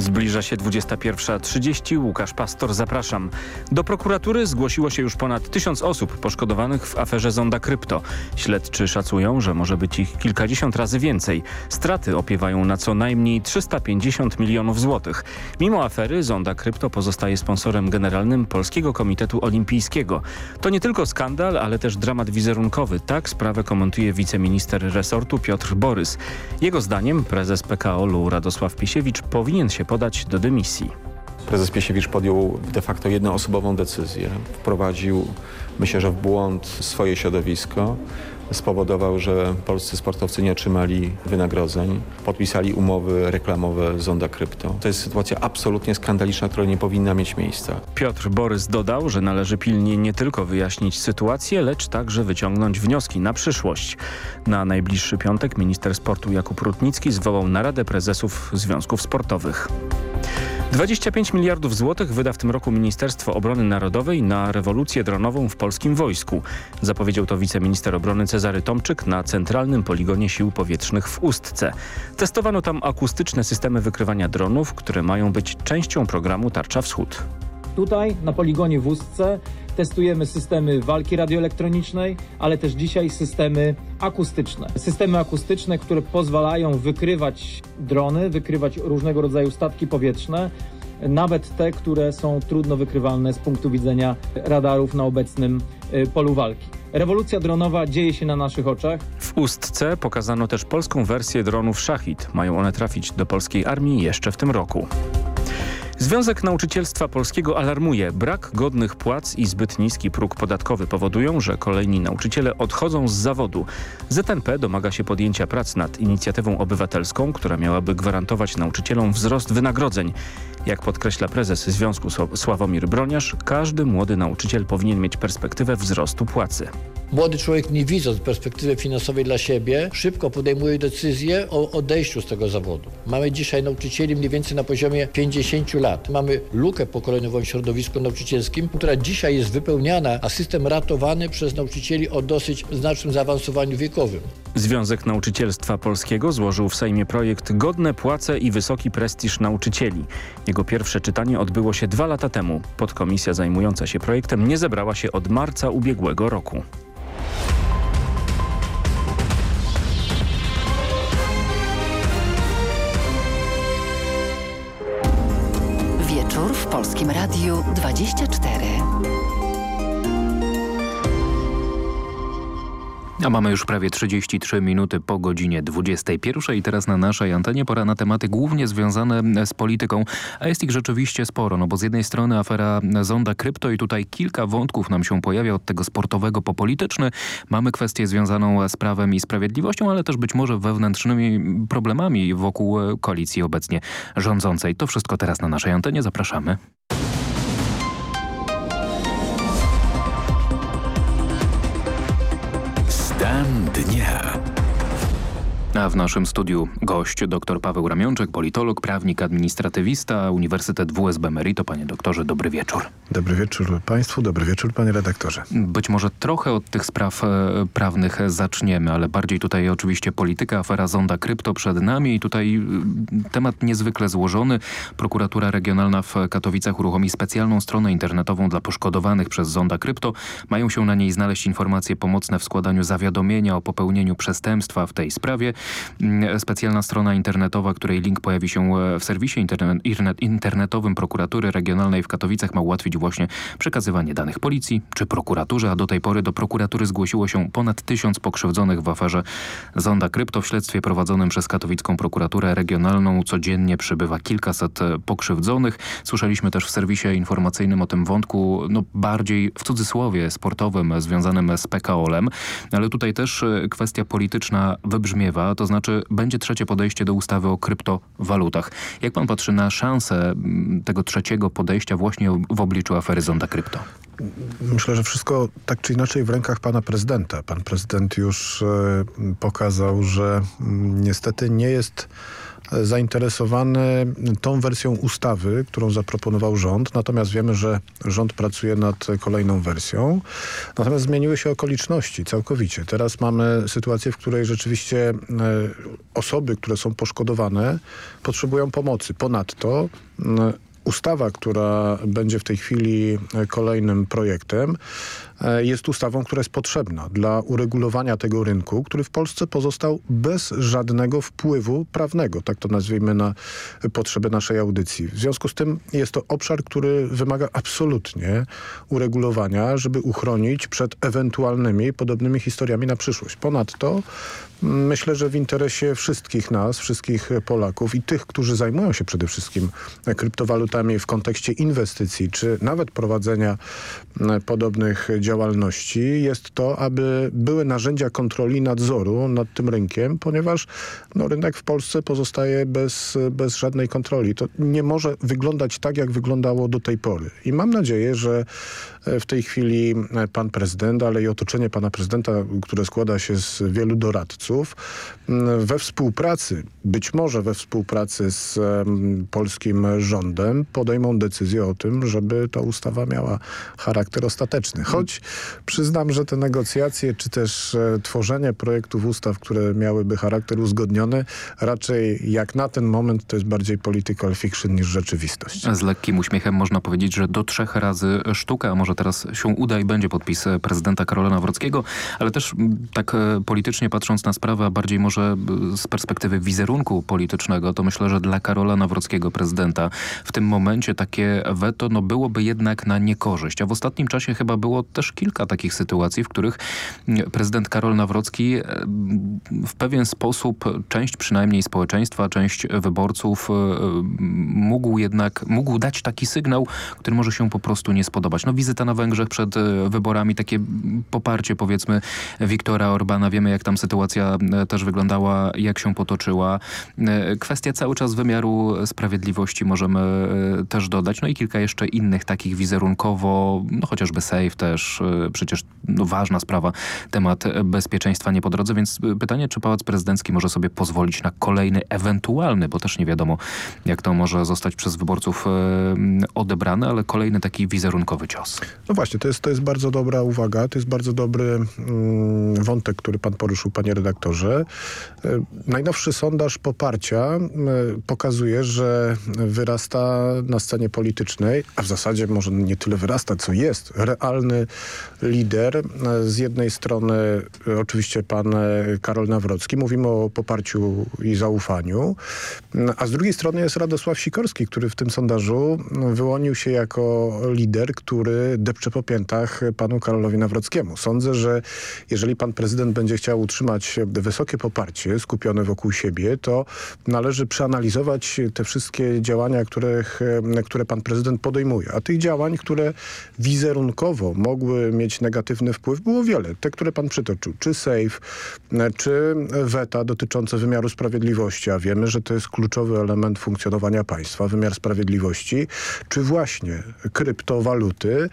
Zbliża się 21.30. Łukasz Pastor, zapraszam. Do prokuratury zgłosiło się już ponad tysiąc osób poszkodowanych w aferze Zonda Krypto. Śledczy szacują, że może być ich kilkadziesiąt razy więcej. Straty opiewają na co najmniej 350 milionów złotych. Mimo afery Zonda Krypto pozostaje sponsorem generalnym Polskiego Komitetu Olimpijskiego. To nie tylko skandal, ale też dramat wizerunkowy. Tak sprawę komentuje wiceminister resortu Piotr Borys. Jego zdaniem prezes PKO-u Radosław Pisiewicz powinien się podać do dymisji. Prezes Piesiewicz podjął de facto jednoosobową decyzję. Wprowadził, myślę, że w błąd swoje środowisko. Spowodował, że polscy sportowcy nie otrzymali wynagrodzeń. Podpisali umowy reklamowe z Zonda Krypto. To jest sytuacja absolutnie skandaliczna, która nie powinna mieć miejsca. Piotr Borys dodał, że należy pilnie nie tylko wyjaśnić sytuację, lecz także wyciągnąć wnioski na przyszłość. Na najbliższy piątek minister sportu Jakub Rutnicki zwołał naradę prezesów związków sportowych. 25 miliardów złotych wyda w tym roku Ministerstwo Obrony Narodowej na rewolucję dronową w polskim wojsku. Zapowiedział to wiceminister obrony Cezary Tomczyk na Centralnym Poligonie Sił Powietrznych w Ustce. Testowano tam akustyczne systemy wykrywania dronów, które mają być częścią programu Tarcza Wschód. Tutaj na poligonie w Ustce testujemy systemy walki radioelektronicznej, ale też dzisiaj systemy akustyczne. Systemy akustyczne, które pozwalają wykrywać drony, wykrywać różnego rodzaju statki powietrzne, nawet te, które są trudno wykrywalne z punktu widzenia radarów na obecnym y, polu walki. Rewolucja dronowa dzieje się na naszych oczach. W Ustce pokazano też polską wersję dronów Szachid. Mają one trafić do polskiej armii jeszcze w tym roku. Związek Nauczycielstwa Polskiego alarmuje. Brak godnych płac i zbyt niski próg podatkowy powodują, że kolejni nauczyciele odchodzą z zawodu. ZNP domaga się podjęcia prac nad inicjatywą obywatelską, która miałaby gwarantować nauczycielom wzrost wynagrodzeń. Jak podkreśla prezes Związku Sławomir Broniarz, każdy młody nauczyciel powinien mieć perspektywę wzrostu płacy. Młody człowiek nie widząc perspektywy finansowej dla siebie, szybko podejmuje decyzję o odejściu z tego zawodu. Mamy dzisiaj nauczycieli mniej więcej na poziomie 50 lat. Mamy lukę pokoleniową w środowisku nauczycielskim, która dzisiaj jest wypełniana, a system ratowany przez nauczycieli o dosyć znacznym zaawansowaniu wiekowym. Związek Nauczycielstwa Polskiego złożył w Sejmie projekt Godne płace i wysoki prestiż nauczycieli. Jego pierwsze czytanie odbyło się dwa lata temu. Podkomisja zajmująca się projektem nie zebrała się od marca ubiegłego roku. Polskim Radiu 24. A mamy już prawie 33 minuty po godzinie 21 i teraz na naszej antenie pora na tematy głównie związane z polityką, a jest ich rzeczywiście sporo, no bo z jednej strony afera Zonda Krypto i tutaj kilka wątków nam się pojawia od tego sportowego po polityczny. Mamy kwestię związaną z prawem i sprawiedliwością, ale też być może wewnętrznymi problemami wokół koalicji obecnie rządzącej. To wszystko teraz na naszej antenie. Zapraszamy. Stan dnia. A w naszym studiu gość dr Paweł Ramionczek, politolog, prawnik, administratywista, Uniwersytet WSB Merito. Panie doktorze, dobry wieczór. Dobry wieczór Państwu, dobry wieczór Panie redaktorze. Być może trochę od tych spraw e, prawnych zaczniemy, ale bardziej tutaj oczywiście polityka, afera Zonda Krypto przed nami i tutaj e, temat niezwykle złożony. Prokuratura Regionalna w Katowicach uruchomi specjalną stronę internetową dla poszkodowanych przez Zonda Krypto. Mają się na niej znaleźć informacje pomocne w składaniu zawiadomienia o popełnieniu przestępstwa w tej sprawie. Mm, specjalna strona internetowa, której link pojawi się w serwisie internet, internetowym Prokuratury Regionalnej w Katowicach ma ułatwić właśnie przekazywanie danych policji czy prokuraturze, a do tej pory do prokuratury zgłosiło się ponad tysiąc pokrzywdzonych w aferze Zonda Krypto. W śledztwie prowadzonym przez katowicką prokuraturę regionalną codziennie przybywa kilkaset e, pokrzywdzonych. Słyszeliśmy też w serwisie informacyjnym o tym wątku, no bardziej w cudzysłowie sportowym, związanym z PKOL-em, ale tutaj też e, kwestia polityczna wybrzmiewa, to znaczy będzie trzecie podejście do ustawy o kryptowalutach. Jak pan patrzy na szansę tego trzeciego podejścia właśnie w obliczu afery Zonda Krypto? Myślę, że wszystko tak czy inaczej w rękach pana prezydenta. Pan prezydent już e, pokazał, że mm, niestety nie jest zainteresowany tą wersją ustawy, którą zaproponował rząd. Natomiast wiemy, że rząd pracuje nad kolejną wersją. Natomiast zmieniły się okoliczności całkowicie. Teraz mamy sytuację, w której rzeczywiście e, osoby, które są poszkodowane potrzebują pomocy. Ponadto ustawa, która będzie w tej chwili e, kolejnym projektem, jest ustawą, która jest potrzebna dla uregulowania tego rynku, który w Polsce pozostał bez żadnego wpływu prawnego, tak to nazwijmy na potrzeby naszej audycji. W związku z tym jest to obszar, który wymaga absolutnie uregulowania, żeby uchronić przed ewentualnymi podobnymi historiami na przyszłość. Ponadto Myślę, że w interesie wszystkich nas, wszystkich Polaków i tych, którzy zajmują się przede wszystkim kryptowalutami w kontekście inwestycji, czy nawet prowadzenia podobnych działalności, jest to, aby były narzędzia kontroli nadzoru nad tym rynkiem, ponieważ no, rynek w Polsce pozostaje bez, bez żadnej kontroli. To nie może wyglądać tak, jak wyglądało do tej pory. I mam nadzieję, że e, w tej chwili e, pan prezydent, ale i otoczenie pana prezydenta, które składa się z wielu doradców, Mm, we współpracy, być może we współpracy z polskim rządem podejmą decyzję o tym, żeby ta ustawa miała charakter ostateczny. Choć przyznam, że te negocjacje, czy też e, tworzenie projektów ustaw, które miałyby charakter uzgodniony, raczej jak na ten moment to jest bardziej political fiction niż rzeczywistość. Z lekkim uśmiechem można powiedzieć, że do trzech razy sztuka, a może teraz się uda i będzie podpis prezydenta Karola Nawrockiego, ale też tak e, politycznie patrząc na sprawa bardziej może z perspektywy wizerunku politycznego, to myślę, że dla Karola Nawrockiego, prezydenta, w tym momencie takie weto no, byłoby jednak na niekorzyść. A w ostatnim czasie chyba było też kilka takich sytuacji, w których prezydent Karol Nawrocki w pewien sposób część przynajmniej społeczeństwa, część wyborców e, mógł jednak, mógł dać taki sygnał, który może się po prostu nie spodobać. No wizyta na Węgrzech przed e, wyborami, takie poparcie powiedzmy Wiktora Orbana, wiemy jak tam sytuacja E, też wyglądała, jak się potoczyła. E, kwestia cały czas wymiaru sprawiedliwości możemy e, też dodać. No i kilka jeszcze innych takich wizerunkowo, no chociażby safe też, przecież no ważna sprawa, temat bezpieczeństwa nie po drodze, więc pytanie, czy Pałac Prezydencki może sobie pozwolić na kolejny ewentualny, bo też nie wiadomo, jak to może zostać przez wyborców odebrane, ale kolejny taki wizerunkowy cios. No właśnie, to jest, to jest bardzo dobra uwaga, to jest bardzo dobry mm, wątek, który pan poruszył, panie redaktorze redaktorze. E, najnowszy sondaż poparcia e, pokazuje, że wyrasta na scenie politycznej, a w zasadzie może nie tyle wyrasta, co jest realny lider. E, z jednej strony oczywiście pan Karol Nawrocki, mówimy o poparciu i zaufaniu, a z drugiej strony jest Radosław Sikorski, który w tym sondażu wyłonił się jako lider, który depcze po piętach panu Karolowi Nawrockiemu. Sądzę, że jeżeli pan prezydent będzie chciał utrzymać wysokie poparcie skupione wokół siebie, to należy przeanalizować te wszystkie działania, których, które pan prezydent podejmuje. A tych działań, które wizerunkowo mogły mieć negatywny wpływ, było wiele. Te, które pan przytoczył, czy SAFE, czy weta dotyczące wymiaru sprawiedliwości, a wiemy, że to jest kluczowy element funkcjonowania państwa, wymiar sprawiedliwości, czy właśnie kryptowaluty.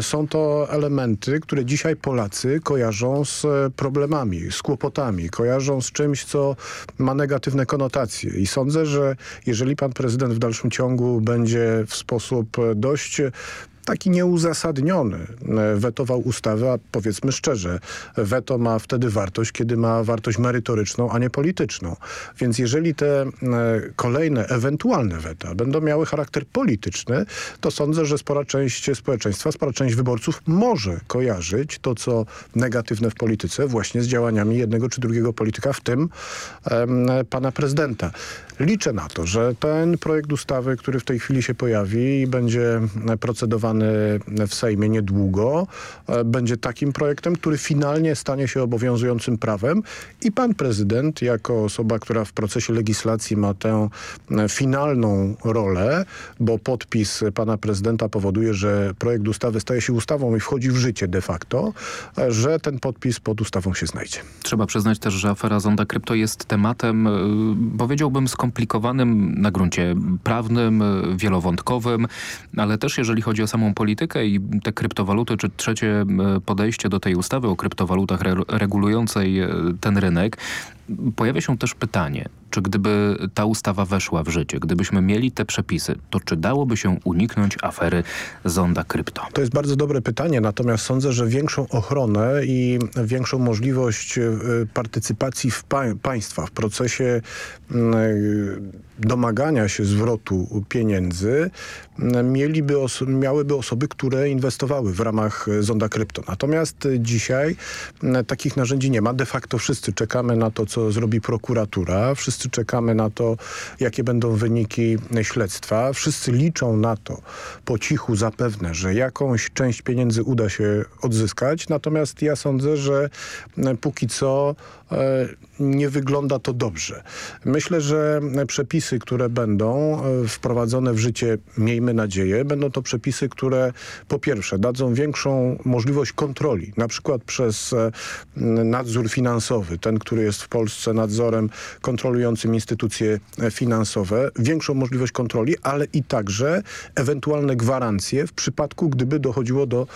Są to elementy, które dzisiaj Polacy kojarzą z problemami, z kłopotami kojarzą z czymś, co ma negatywne konotacje. I sądzę, że jeżeli pan prezydent w dalszym ciągu będzie w sposób dość taki nieuzasadniony e, wetował ustawę, a powiedzmy szczerze, weto ma wtedy wartość, kiedy ma wartość merytoryczną, a nie polityczną. Więc jeżeli te e, kolejne, ewentualne weta będą miały charakter polityczny, to sądzę, że spora część społeczeństwa, spora część wyborców może kojarzyć to, co negatywne w polityce właśnie z działaniami jednego czy drugiego polityka, w tym um, pana prezydenta. Liczę na to, że ten projekt ustawy, który w tej chwili się pojawi i będzie procedowany w Sejmie niedługo, e, będzie takim projektem, który finalnie stanie się obowiązującym prawem i pan prezydent jako osoba, która w procesie legislacji ma tę e, finalną rolę, bo podpis pana prezydenta powoduje, że projekt ustawy staje się ustawą i wchodzi w życie de facto, e, że ten podpis pod ustawą się znajdzie. Trzeba przyznać też, że afera Zonda Krypto jest tematem, powiedziałbym, skomplikowanym na gruncie prawnym, wielowątkowym, ale też jeżeli chodzi o samą politykę i te kryptowaluty, czy trzecie podejście do tej ustawy o kryptowalutach re regulującej e, ten rynek, pojawia się też pytanie, czy gdyby ta ustawa weszła w życie, gdybyśmy mieli te przepisy, to czy dałoby się uniknąć afery zonda krypto? To jest bardzo dobre pytanie, natomiast sądzę, że większą ochronę i większą możliwość e, partycypacji w pa państwa w procesie mm, e, domagania się zwrotu pieniędzy mieliby miałyby osoby, które inwestowały w ramach zonda krypto. Natomiast dzisiaj takich narzędzi nie ma. De facto wszyscy czekamy na to, co zrobi prokuratura. Wszyscy czekamy na to, jakie będą wyniki śledztwa. Wszyscy liczą na to po cichu zapewne, że jakąś część pieniędzy uda się odzyskać. Natomiast ja sądzę, że póki co nie wygląda to dobrze. Myślę, że przepisy, które będą e, wprowadzone w życie, miejmy nadzieję, będą to przepisy, które po pierwsze dadzą większą możliwość kontroli, na przykład przez e, nadzór finansowy, ten, który jest w Polsce nadzorem kontrolującym instytucje e, finansowe, większą możliwość kontroli, ale i także ewentualne gwarancje w przypadku, gdyby dochodziło do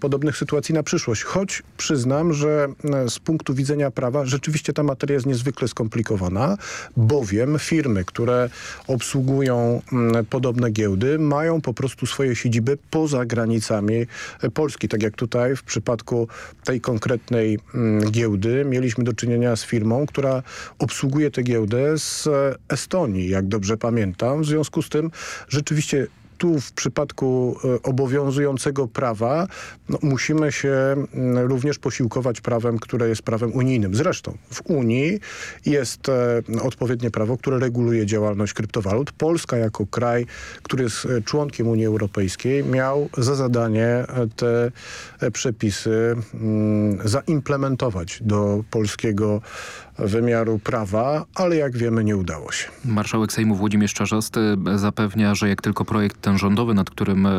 podobnych sytuacji na przyszłość. Choć przyznam, że z punktu widzenia prawa rzeczywiście ta materia jest niezwykle skomplikowana, bowiem firmy, które obsługują mm, podobne giełdy, mają po prostu swoje siedziby poza granicami Polski. Tak jak tutaj w przypadku tej konkretnej mm, giełdy mieliśmy do czynienia z firmą, która obsługuje tę giełdę z Estonii, jak dobrze pamiętam. W związku z tym rzeczywiście tu w przypadku e, obowiązującego prawa no, musimy się mm, również posiłkować prawem, które jest prawem unijnym. Zresztą w Unii jest e, odpowiednie prawo, które reguluje działalność kryptowalut. Polska jako kraj, który jest e, członkiem Unii Europejskiej miał za zadanie te przepisy mm, zaimplementować do polskiego wymiaru prawa, ale jak wiemy nie udało się. Marszałek Sejmu Włodzimierz Czarzasty zapewnia, że jak tylko projekt ten rządowy, nad którym e,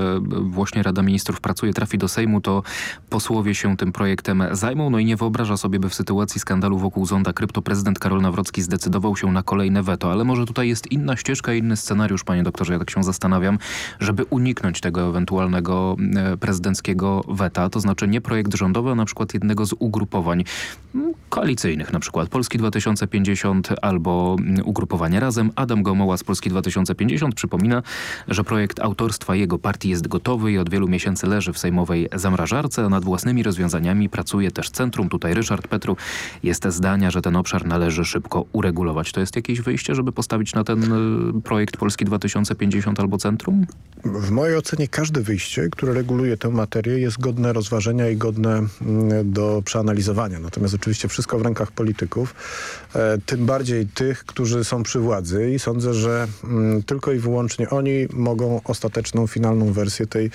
właśnie Rada Ministrów pracuje, trafi do Sejmu, to posłowie się tym projektem zajmą. No i nie wyobraża sobie, by w sytuacji skandalu wokół zonda krypto prezydent Karol Nawrocki zdecydował się na kolejne weto. Ale może tutaj jest inna ścieżka, inny scenariusz, panie doktorze, ja tak się zastanawiam, żeby uniknąć tego ewentualnego e, prezydenckiego weta. To znaczy nie projekt rządowy, a na przykład jednego z ugrupowań koalicyjnych, na przykład Polski 2050 albo ugrupowanie Razem. Adam Gomoła z Polski 2050 przypomina, że projekt autorstwa jego partii jest gotowy i od wielu miesięcy leży w sejmowej zamrażarce, nad własnymi rozwiązaniami pracuje też centrum. Tutaj Ryszard Petru jest zdania, że ten obszar należy szybko uregulować. To jest jakieś wyjście, żeby postawić na ten y, projekt Polski 2050 albo centrum? W mojej ocenie każde wyjście, które reguluje tę materię jest godne rozważenia i godne mm, do przeanalizowania. Natomiast oczywiście wszystko w rękach polityków, tym bardziej tych, którzy są przy władzy i sądzę, że mm, tylko i wyłącznie oni mogą ostateczną, finalną wersję tej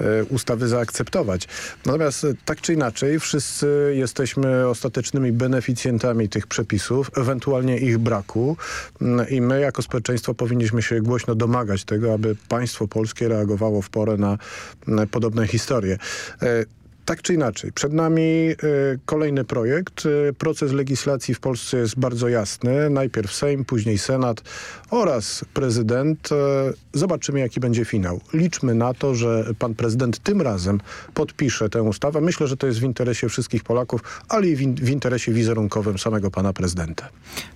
e, ustawy zaakceptować. Natomiast e, tak czy inaczej wszyscy jesteśmy ostatecznymi beneficjentami tych przepisów, ewentualnie ich braku mm, i my jako społeczeństwo powinniśmy się głośno domagać tego, aby państwo polskie reagowało w porę na podobne historie Tak czy inaczej, przed nami y, kolejny projekt. Y, proces legislacji w Polsce jest bardzo jasny. Najpierw Sejm, później Senat oraz prezydent. Y, zobaczymy, jaki będzie finał. Liczmy na to, że pan prezydent tym razem podpisze tę ustawę. Myślę, że to jest w interesie wszystkich Polaków, ale i w, w interesie wizerunkowym samego pana prezydenta.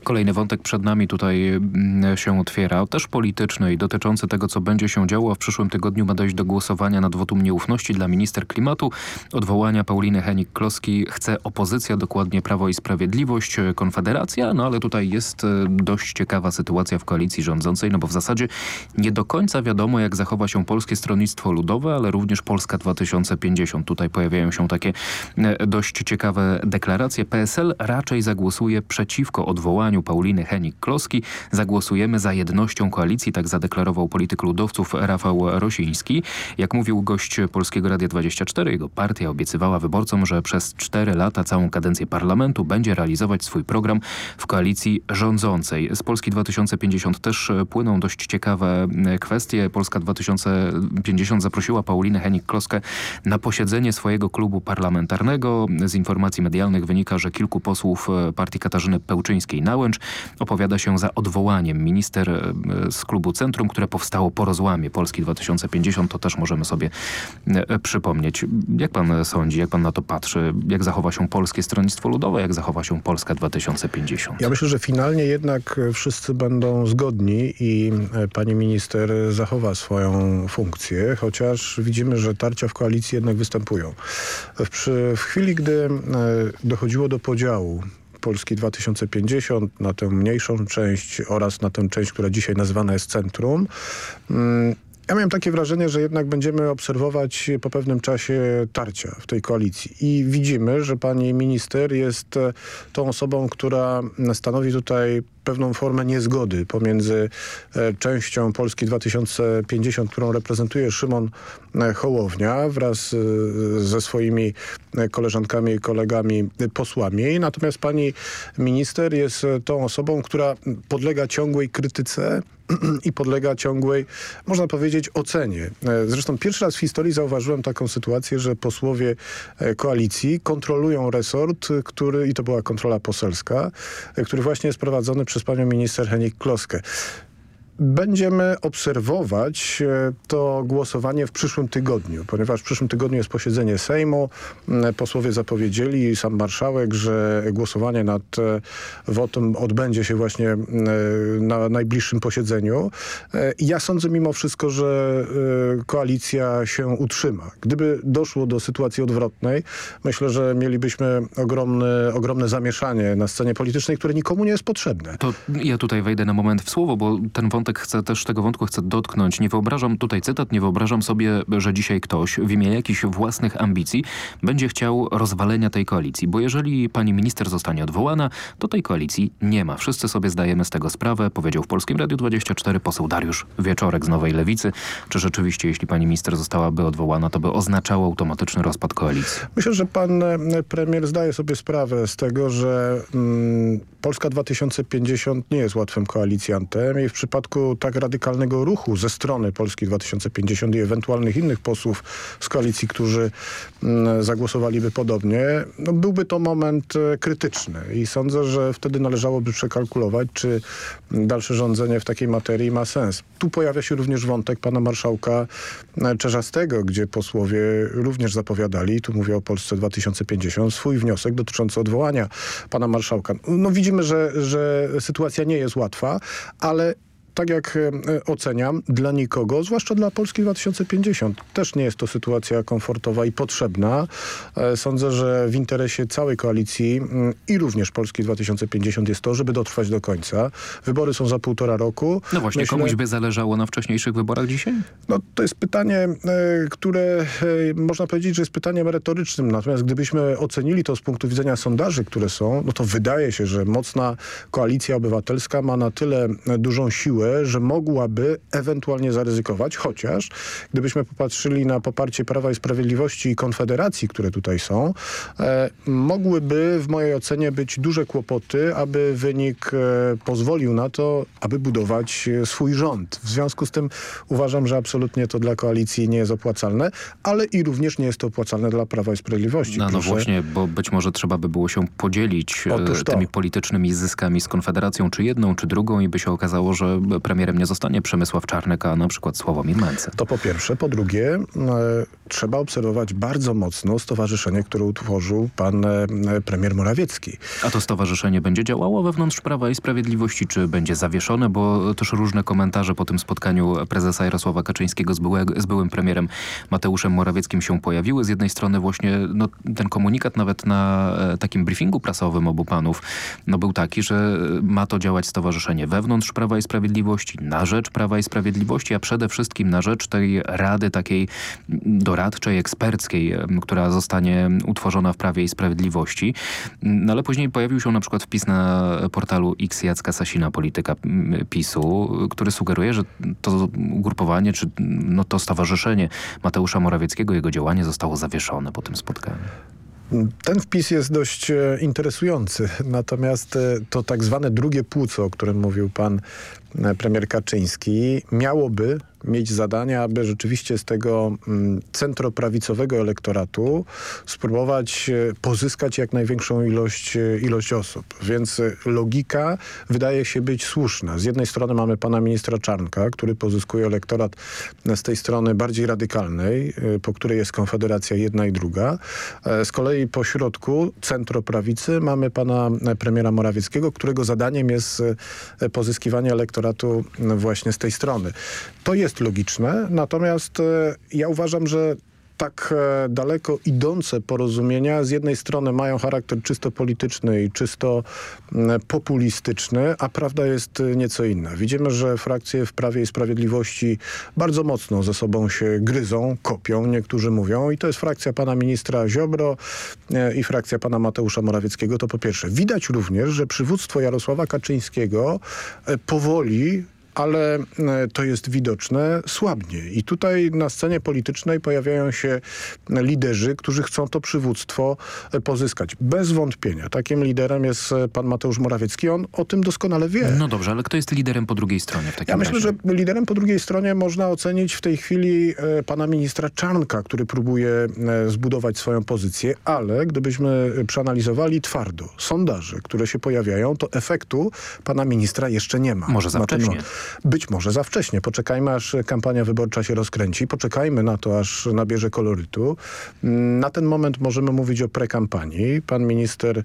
Kolejny wątek przed nami tutaj mm, się otwiera, też polityczny i dotyczący tego, co będzie się działo. W przyszłym tygodniu ma dojść do głosowania nad wotum nieufności dla minister klimatu. Odwołania Pauliny Henik-Kloski chce opozycja, dokładnie Prawo i Sprawiedliwość, Konfederacja, no ale tutaj jest e, dość ciekawa sytuacja w koalicji rządzącej, no bo w zasadzie nie do końca wiadomo, jak zachowa się Polskie Stronnictwo Ludowe, ale również Polska 2050. Tutaj pojawiają się takie e, dość ciekawe deklaracje. PSL raczej zagłosuje przeciwko odwołaniu Pauliny Henik-Kloski. Zagłosujemy za jednością koalicji, tak zadeklarował polityk ludowców Rafał Rosiński. Jak mówił gość Polskiego Radia 24, jego partia obiecywała wyborcom, że przez cztery lata całą kadencję parlamentu będzie realizować swój program w koalicji rządzącej. Z Polski 2050 też płyną dość ciekawe kwestie. Polska 2050 zaprosiła Paulinę Henik-Kloskę na posiedzenie swojego klubu parlamentarnego. Z informacji medialnych wynika, że kilku posłów partii Katarzyny Pełczyńskiej-Nałęcz opowiada się za odwołaniem minister z klubu Centrum, które powstało po rozłamie Polski 2050. To też możemy sobie przypomnieć. Jak pan sądzi, jak pan na to patrzy? Jak zachowa się Polskie Stronnictwo Ludowe, jak zachowa się Polska 2050? Ja myślę, że finalnie jednak wszyscy będą zgodni i e, pani minister zachowa swoją funkcję, chociaż widzimy, że tarcia w koalicji jednak występują. W, przy, w chwili, gdy e, dochodziło do podziału Polski 2050 na tę mniejszą część oraz na tę część, która dzisiaj nazywana jest centrum, mm, ja miałem takie wrażenie, że jednak będziemy obserwować po pewnym czasie tarcia w tej koalicji. I widzimy, że pani minister jest e, tą osobą, która stanowi tutaj pewną formę niezgody pomiędzy e, częścią Polski 2050, którą reprezentuje Szymon e, Hołownia wraz ze swoimi koleżankami i kolegami posłami. Natomiast pani minister jest tą osobą, która podlega ciągłej krytyce i podlega ciągłej, można powiedzieć, ocenie. Zresztą pierwszy raz w historii zauważyłem taką sytuację, że posłowie e, koalicji kontrolują resort, który, i to była kontrola poselska, e, który właśnie jest prowadzony przez panią minister Henik Kloskę. Będziemy obserwować e, to głosowanie w przyszłym tygodniu, ponieważ w przyszłym tygodniu jest posiedzenie Sejmu. Mm, posłowie zapowiedzieli, sam marszałek, że głosowanie nad e, wotum odbędzie się właśnie e, na najbliższym posiedzeniu. Ja sądzę mimo wszystko, że koalicja się utrzyma. Gdyby doszło do sytuacji odwrotnej, myślę, że mielibyśmy ogromne, ogromne zamieszanie na scenie politycznej, które nikomu nie jest potrzebne. To ja tutaj wejdę na moment w słowo, bo ten wątek wątek chcę też tego wątku chcę dotknąć. Nie wyobrażam, tutaj cytat, nie wyobrażam sobie, że dzisiaj ktoś w imię jakichś własnych ambicji będzie chciał rozwalenia tej koalicji, bo jeżeli pani minister zostanie odwołana, to tej koalicji nie ma. Wszyscy sobie zdajemy z tego sprawę, powiedział w Polskim Radiu 24 poseł Dariusz Wieczorek z Nowej Lewicy. Czy rzeczywiście, jeśli pani minister zostałaby odwołana, to by oznaczało automatyczny rozpad koalicji? Myślę, że pan e, premier zdaje sobie sprawę z tego, że mm, Polska 2050 nie jest łatwym koalicjantem i w przypadku tak radykalnego ruchu ze strony Polski 2050 i ewentualnych innych posłów z koalicji, którzy mm, zagłosowaliby podobnie, no byłby to moment e, krytyczny i sądzę, że wtedy należałoby przekalkulować, czy dalsze rządzenie w takiej materii ma sens. Tu pojawia się również wątek pana marszałka e, Czerzastego, gdzie posłowie również zapowiadali, tu mówię o Polsce 2050, swój wniosek dotyczący odwołania pana marszałka. No widzimy, że, że sytuacja nie jest łatwa, ale tak jak e, oceniam, dla nikogo, zwłaszcza dla Polski 2050, też nie jest to sytuacja komfortowa i potrzebna. E, sądzę, że w interesie całej koalicji mm, i również Polski 2050 jest to, żeby dotrwać do końca. Wybory są za półtora roku. No właśnie, Myślę, komuś by zależało na wcześniejszych wyborach dzisiaj? No to jest pytanie, e, które można powiedzieć, że jest pytaniem retorycznym. Natomiast gdybyśmy ocenili to z punktu widzenia sondaży, które są, no to wydaje się, że mocna koalicja obywatelska ma na tyle dużą siłę, możliwe, że mogłaby ewentualnie zaryzykować, chociaż gdybyśmy popatrzyli na poparcie Prawa i Sprawiedliwości i Konfederacji, które tutaj są, e, mogłyby w mojej ocenie być duże kłopoty, aby wynik e, pozwolił na to, aby budować e, swój rząd. W związku z tym uważam, że absolutnie to dla koalicji nie jest opłacalne, ale i również nie jest to opłacalne dla Prawa i Sprawiedliwości. No, no właśnie, bo być może trzeba by było się podzielić e, tymi politycznymi zyskami z Konfederacją, czy jedną, czy drugą i by się okazało, że premierem nie zostanie Przemysław Czarnek, a na przykład Sławomir Mencen. To po pierwsze. Po drugie, e, trzeba obserwować bardzo mocno stowarzyszenie, które utworzył pan e, premier Morawiecki. A to stowarzyszenie będzie działało wewnątrz Prawa i Sprawiedliwości, czy będzie zawieszone? Bo też różne komentarze po tym spotkaniu prezesa Jarosława Kaczyńskiego z, byłego, z byłym premierem Mateuszem Morawieckim się pojawiły. Z jednej strony właśnie no, ten komunikat nawet na e, takim briefingu prasowym obu panów no, był taki, że ma to działać stowarzyszenie wewnątrz Prawa i Sprawiedliwości, na rzecz Prawa i Sprawiedliwości, a przede wszystkim na rzecz tej rady takiej doradczej, eksperckiej, która zostanie utworzona w Prawie i Sprawiedliwości. No ale później pojawił się na przykład wpis na portalu X Jacka Sasina, polityka PiSu, który sugeruje, że to ugrupowanie, czy no, to stowarzyszenie Mateusza Morawieckiego, jego działanie zostało zawieszone po tym spotkaniu. Ten wpis jest dość e, interesujący, natomiast e, to tak zwane drugie płuco, o którym mówił pan premier Kaczyński, miałoby mieć zadanie, aby rzeczywiście z tego mm, centroprawicowego elektoratu spróbować e, pozyskać jak największą ilość, e, ilość osób. Więc e, logika wydaje się być słuszna. Z jednej strony mamy pana ministra Czarnka, który pozyskuje elektorat z tej strony bardziej radykalnej, po której jest Konfederacja jedna i druga. Z kolei po środku centroprawicy mamy pana premiera Morawieckiego, którego zadaniem jest pozyskiwanie elektoratu właśnie z tej strony. To jest jest logiczne, natomiast e, ja uważam, że tak e, daleko idące porozumienia z jednej strony mają charakter czysto polityczny i czysto populistyczny, a prawda jest e, nieco inna. Widzimy, że frakcje w Prawie i Sprawiedliwości bardzo mocno ze sobą się gryzą, kopią, niektórzy mówią i to jest frakcja pana ministra Ziobro i frakcja pana Mateusza Morawieckiego. To po pierwsze. Widać również, że przywództwo Jarosława Kaczyńskiego powoli ale e, to jest widoczne, słabnie. I tutaj na scenie politycznej pojawiają się liderzy, którzy chcą to przywództwo e, pozyskać. Bez wątpienia. Takim liderem jest e, pan Mateusz Morawiecki. On o tym doskonale wie. No dobrze, ale kto jest liderem po drugiej stronie w takim Ja razie? myślę, że liderem po drugiej stronie można ocenić w tej chwili pana ministra Czarnka, który próbuje zbudować swoją pozycję, ale gdybyśmy przeanalizowali twardo sondaże, które się pojawiają, to efektu pana ministra jeszcze nie ma. Może za wcześnie. Być może za wcześnie. Poczekajmy, aż kampania wyborcza się rozkręci. Poczekajmy na to, aż nabierze kolorytu. Na ten moment możemy mówić o prekampanii. Pan minister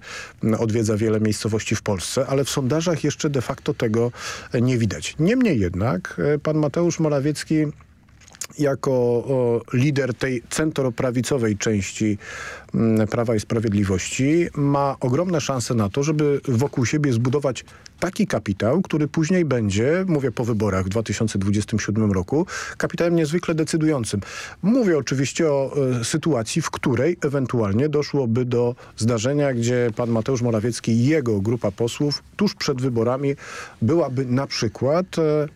odwiedza wiele miejscowości w Polsce, ale w sondażach jeszcze de facto tego nie widać. Niemniej jednak e, pan Mateusz Morawiecki jako o, lider tej centroprawicowej części Prawa i Sprawiedliwości ma ogromne szanse na to, żeby wokół siebie zbudować taki kapitał, który później będzie, mówię po wyborach w 2027 roku, kapitałem niezwykle decydującym. Mówię oczywiście o e, sytuacji, w której ewentualnie doszłoby do zdarzenia, gdzie pan Mateusz Morawiecki i jego grupa posłów tuż przed wyborami byłaby na przykład e,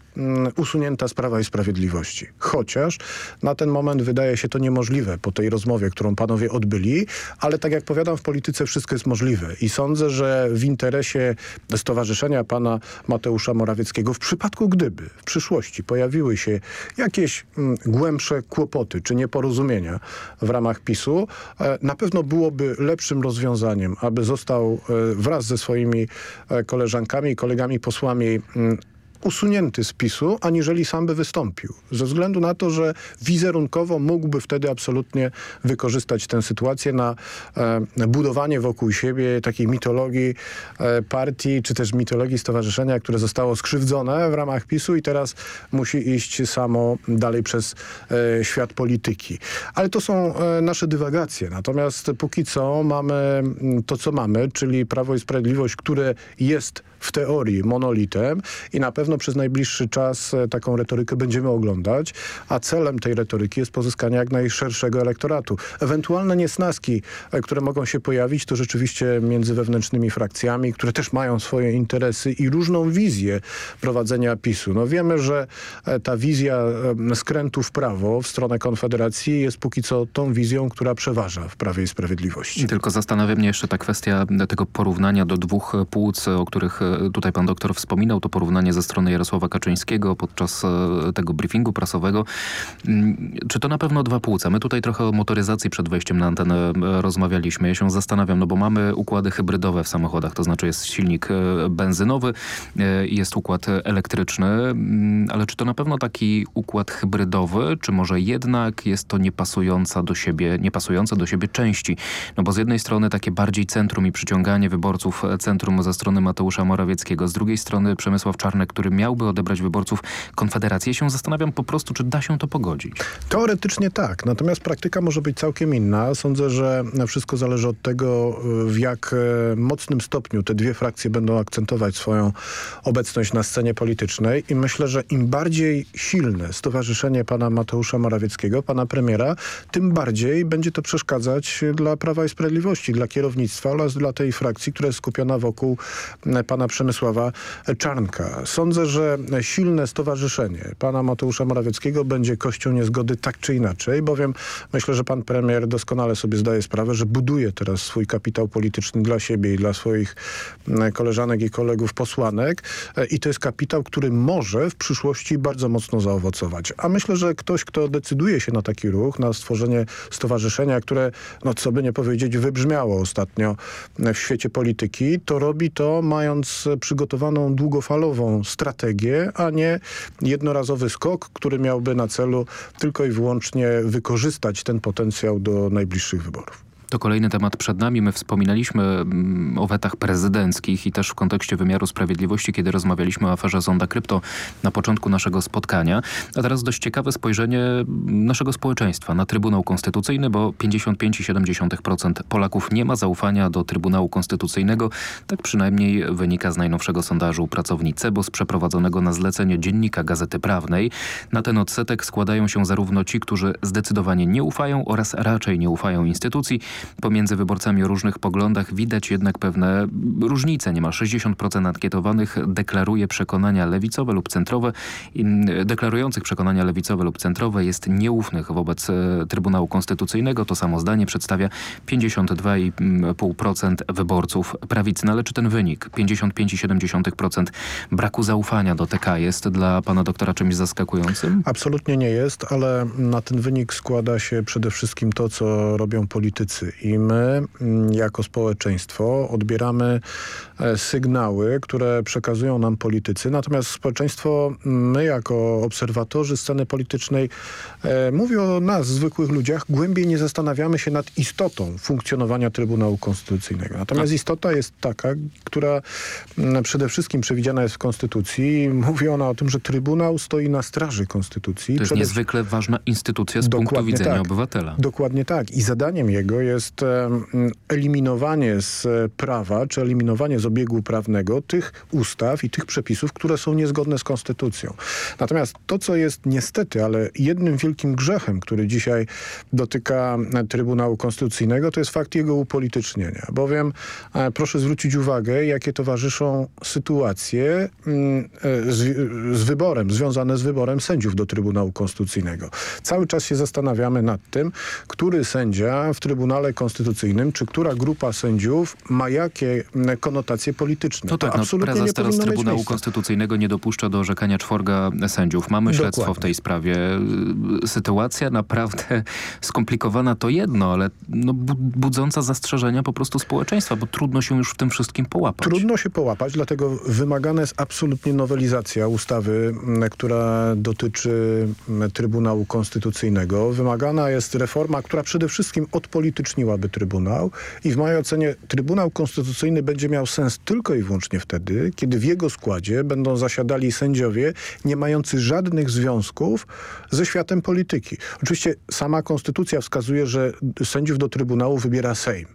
usunięta z Prawa i Sprawiedliwości. Chociaż na ten moment wydaje się to niemożliwe po tej rozmowie, którą panowie odbyli, ale tak jak powiadam, w polityce wszystko jest możliwe. I sądzę, że w interesie stowarzyszenia pana Mateusza Morawieckiego w przypadku gdyby w przyszłości pojawiły się jakieś mm, głębsze kłopoty czy nieporozumienia w ramach PiSu, e, na pewno byłoby lepszym rozwiązaniem, aby został e, wraz ze swoimi e, koleżankami i kolegami posłami mm, usunięty z PiSu, aniżeli sam by wystąpił. Ze względu na to, że wizerunkowo mógłby wtedy absolutnie wykorzystać tę sytuację na e, budowanie wokół siebie takiej mitologii e, partii, czy też mitologii stowarzyszenia, które zostało skrzywdzone w ramach PiSu i teraz musi iść samo dalej przez e, świat polityki. Ale to są e, nasze dywagacje. Natomiast póki co mamy to, co mamy, czyli Prawo i Sprawiedliwość, które jest w teorii monolitem i na pewno pewno przez najbliższy czas taką retorykę będziemy oglądać, a celem tej retoryki jest pozyskanie jak najszerszego elektoratu. Ewentualne niesnaski, które mogą się pojawić, to rzeczywiście między wewnętrznymi frakcjami, które też mają swoje interesy i różną wizję prowadzenia PiSu. No wiemy, że ta wizja skrętu w prawo w stronę Konfederacji jest póki co tą wizją, która przeważa w Prawie i Sprawiedliwości. Tylko zastanawia mnie jeszcze ta kwestia tego porównania do dwóch płuc, o których e, tutaj pan doktor wspominał. To porównanie ze strony Jarosława Kaczyńskiego podczas e, tego briefingu prasowego. Mm, czy to na pewno dwa płuca? My tutaj trochę o motoryzacji przed wejściem na antenę e, rozmawialiśmy. Ja się zastanawiam, no bo mamy układy hybrydowe w samochodach, to znaczy jest silnik benzynowy, jest układ elektryczny, mm, ale czy to na pewno taki układ hybrydowy, czy może jednak jest to niepasująca do siebie, niepasujące do siebie części? No bo z jednej strony takie bardziej centrum i przyciąganie wyborców centrum ze strony Mateusza Morawieckiego, z drugiej strony Przemysław Czarnek, który miałby odebrać wyborców Konfederacji. Ja się zastanawiam po prostu, czy da się to pogodzić. Teoretycznie tak, natomiast praktyka może być całkiem inna. Sądzę, że wszystko zależy od tego, w jak e, mocnym stopniu te dwie frakcje będą akcentować swoją obecność na scenie politycznej i myślę, że im bardziej silne stowarzyszenie pana Mateusza Morawieckiego, pana premiera, tym bardziej będzie to przeszkadzać dla Prawa i Sprawiedliwości, dla kierownictwa oraz dla tej frakcji, która jest skupiona wokół e, pana Przemysława Czarnka. Sądzę, że silne stowarzyszenie pana Mateusza Morawieckiego będzie kością niezgody tak czy inaczej, bowiem myślę, że pan premier doskonale sobie zdaje sprawę, że buduje teraz swój kapitał polityczny dla siebie i dla swoich koleżanek i kolegów posłanek e, i to jest kapitał, który może w przyszłości bardzo mocno zaowocować. A myślę, że ktoś, kto decyduje się na taki ruch, na stworzenie stowarzyszenia, które, no co by nie powiedzieć, wybrzmiało ostatnio w świecie polityki, to robi to mając przygotowaną długofalową strategię, a nie jednorazowy skok, który miałby na celu tylko i wyłącznie wykorzystać ten potencjał do najbliższych wyborów. To kolejny temat przed nami. My wspominaliśmy mm, o wetach prezydenckich i też w kontekście wymiaru sprawiedliwości, kiedy rozmawialiśmy o aferze Zonda Krypto na początku naszego spotkania. A teraz dość ciekawe spojrzenie naszego społeczeństwa na Trybunał Konstytucyjny, bo 55,7% Polaków nie ma zaufania do Trybunału Konstytucyjnego. Tak przynajmniej wynika z najnowszego sondażu pracowni CEBOS przeprowadzonego na zlecenie Dziennika Gazety Prawnej. Na ten odsetek składają się zarówno ci, którzy zdecydowanie nie ufają oraz raczej nie ufają instytucji, Pomiędzy wyborcami o różnych poglądach widać jednak pewne różnice. Niemal 60% ankietowanych deklaruje przekonania lewicowe lub centrowe. Deklarujących przekonania lewicowe lub centrowe jest nieufnych wobec e, Trybunału Konstytucyjnego. To samo zdanie przedstawia 52,5% wyborców prawicy. No ale czy ten wynik 55,7% braku zaufania do TK jest dla pana doktora czymś zaskakującym? Absolutnie nie jest, ale na ten wynik składa się przede wszystkim to, co robią politycy i my mm, jako społeczeństwo odbieramy e, sygnały, które przekazują nam politycy, natomiast społeczeństwo, my jako obserwatorzy sceny politycznej, e, mówię o nas, zwykłych ludziach, głębiej nie zastanawiamy się nad istotą funkcjonowania Trybunału Konstytucyjnego. Natomiast istota jest taka, która mm, przede wszystkim przewidziana jest w Konstytucji. Mówi ona o tym, że Trybunał stoi na straży Konstytucji. To jest przede... niezwykle ważna instytucja z Dokładnie punktu widzenia tak. obywatela. Dokładnie tak. I zadaniem jego jest eliminowanie z prawa, czy eliminowanie z obiegu prawnego tych ustaw i tych przepisów, które są niezgodne z konstytucją. Natomiast to, co jest niestety, ale jednym wielkim grzechem, który dzisiaj dotyka Trybunału Konstytucyjnego, to jest fakt jego upolitycznienia. Bowiem e, proszę zwrócić uwagę, jakie towarzyszą sytuacje mm, e, z, z wyborem, związane z wyborem sędziów do Trybunału Konstytucyjnego. Cały czas się zastanawiamy nad tym, który sędzia w Trybunale Konstytucyjnym, czy która grupa sędziów ma jakie konotacje polityczne. No tak, to absolutnie no, prezes teraz Trybunału Konstytucyjnego nie dopuszcza do orzekania czworga sędziów. Mamy śledztwo Dokładnie. w tej sprawie. Sytuacja naprawdę skomplikowana to jedno, ale no, budząca zastrzeżenia po prostu społeczeństwa, bo trudno się już w tym wszystkim połapać. Trudno się połapać, dlatego wymagana jest absolutnie nowelizacja ustawy, która dotyczy Trybunału Konstytucyjnego. Wymagana jest reforma, która przede wszystkim odpolitycznia upowszechniłaby Trybunał i w mojej ocenie Trybunał Konstytucyjny będzie miał sens tylko i wyłącznie wtedy, kiedy w jego składzie będą zasiadali sędziowie nie mający żadnych związków ze światem polityki. Oczywiście sama konstytucja wskazuje, że sędziów do Trybunału wybiera Sejm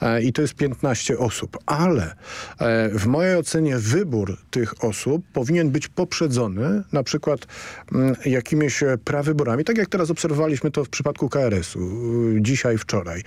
e, i to jest 15 osób, ale e, w mojej ocenie wybór tych osób powinien być poprzedzony na przykład m, jakimiś prawyborami, tak jak teraz obserwowaliśmy to w przypadku KRS-u y, dzisiaj, wczoraj, e,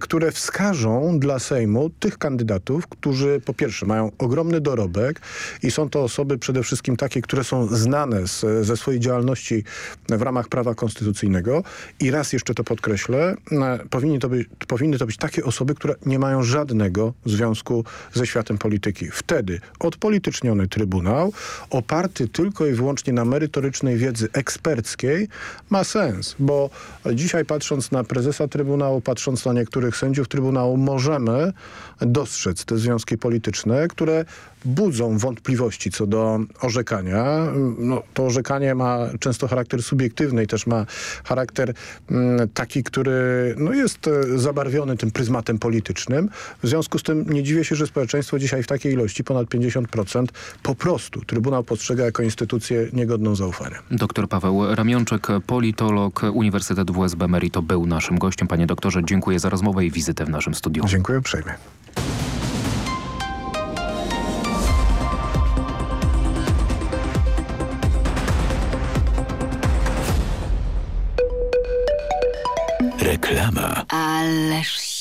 które wskażą dla Sejmu tych kandydatów, którzy po pierwsze mają ogromny dorobek i są to osoby przede wszystkim takie, które są znane z, ze swojej działalności w ramach prawa konstytucyjnego i raz jeszcze to podkreślę, e, powinny to być, powinny to być takie osoby, które nie mają żadnego związku ze światem polityki. Wtedy odpolityczniony Trybunał, oparty tylko i wyłącznie na merytorycznej wiedzy eksperckiej, ma sens, bo dzisiaj patrząc na prezesa Trybunału, patrząc niektórych sędziów Trybunału, możemy dostrzec te związki polityczne, które budzą wątpliwości co do orzekania. No, to orzekanie ma często charakter subiektywny i też ma charakter mm, taki, który no, jest e, zabarwiony tym pryzmatem politycznym. W związku z tym nie dziwię się, że społeczeństwo dzisiaj w takiej ilości, ponad 50%, po prostu Trybunał postrzega jako instytucję niegodną zaufania. Doktor Paweł Ramionczek, politolog Uniwersytetu WSB Merito był naszym gościem. Panie doktorze, dziękuję za rozmowę i wizytę w naszym studiu. Dziękuję uprzejmie. Reklama. Ależ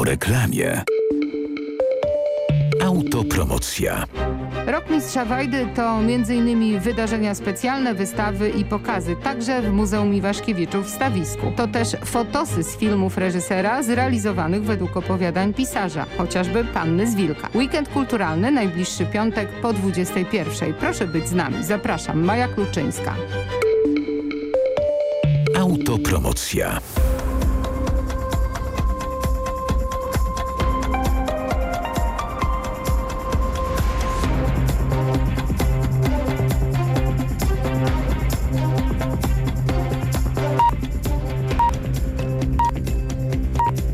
Po reklamie. Autopromocja. Rok Mistrza Wajdy to m.in. wydarzenia specjalne, wystawy i pokazy, także w Muzeum Iwaszkiewiczów w Stawisku. To też fotosy z filmów reżysera zrealizowanych według opowiadań pisarza, chociażby Panny z Wilka. Weekend kulturalny, najbliższy piątek po 21. Proszę być z nami. Zapraszam, Maja Kluczyńska. Autopromocja.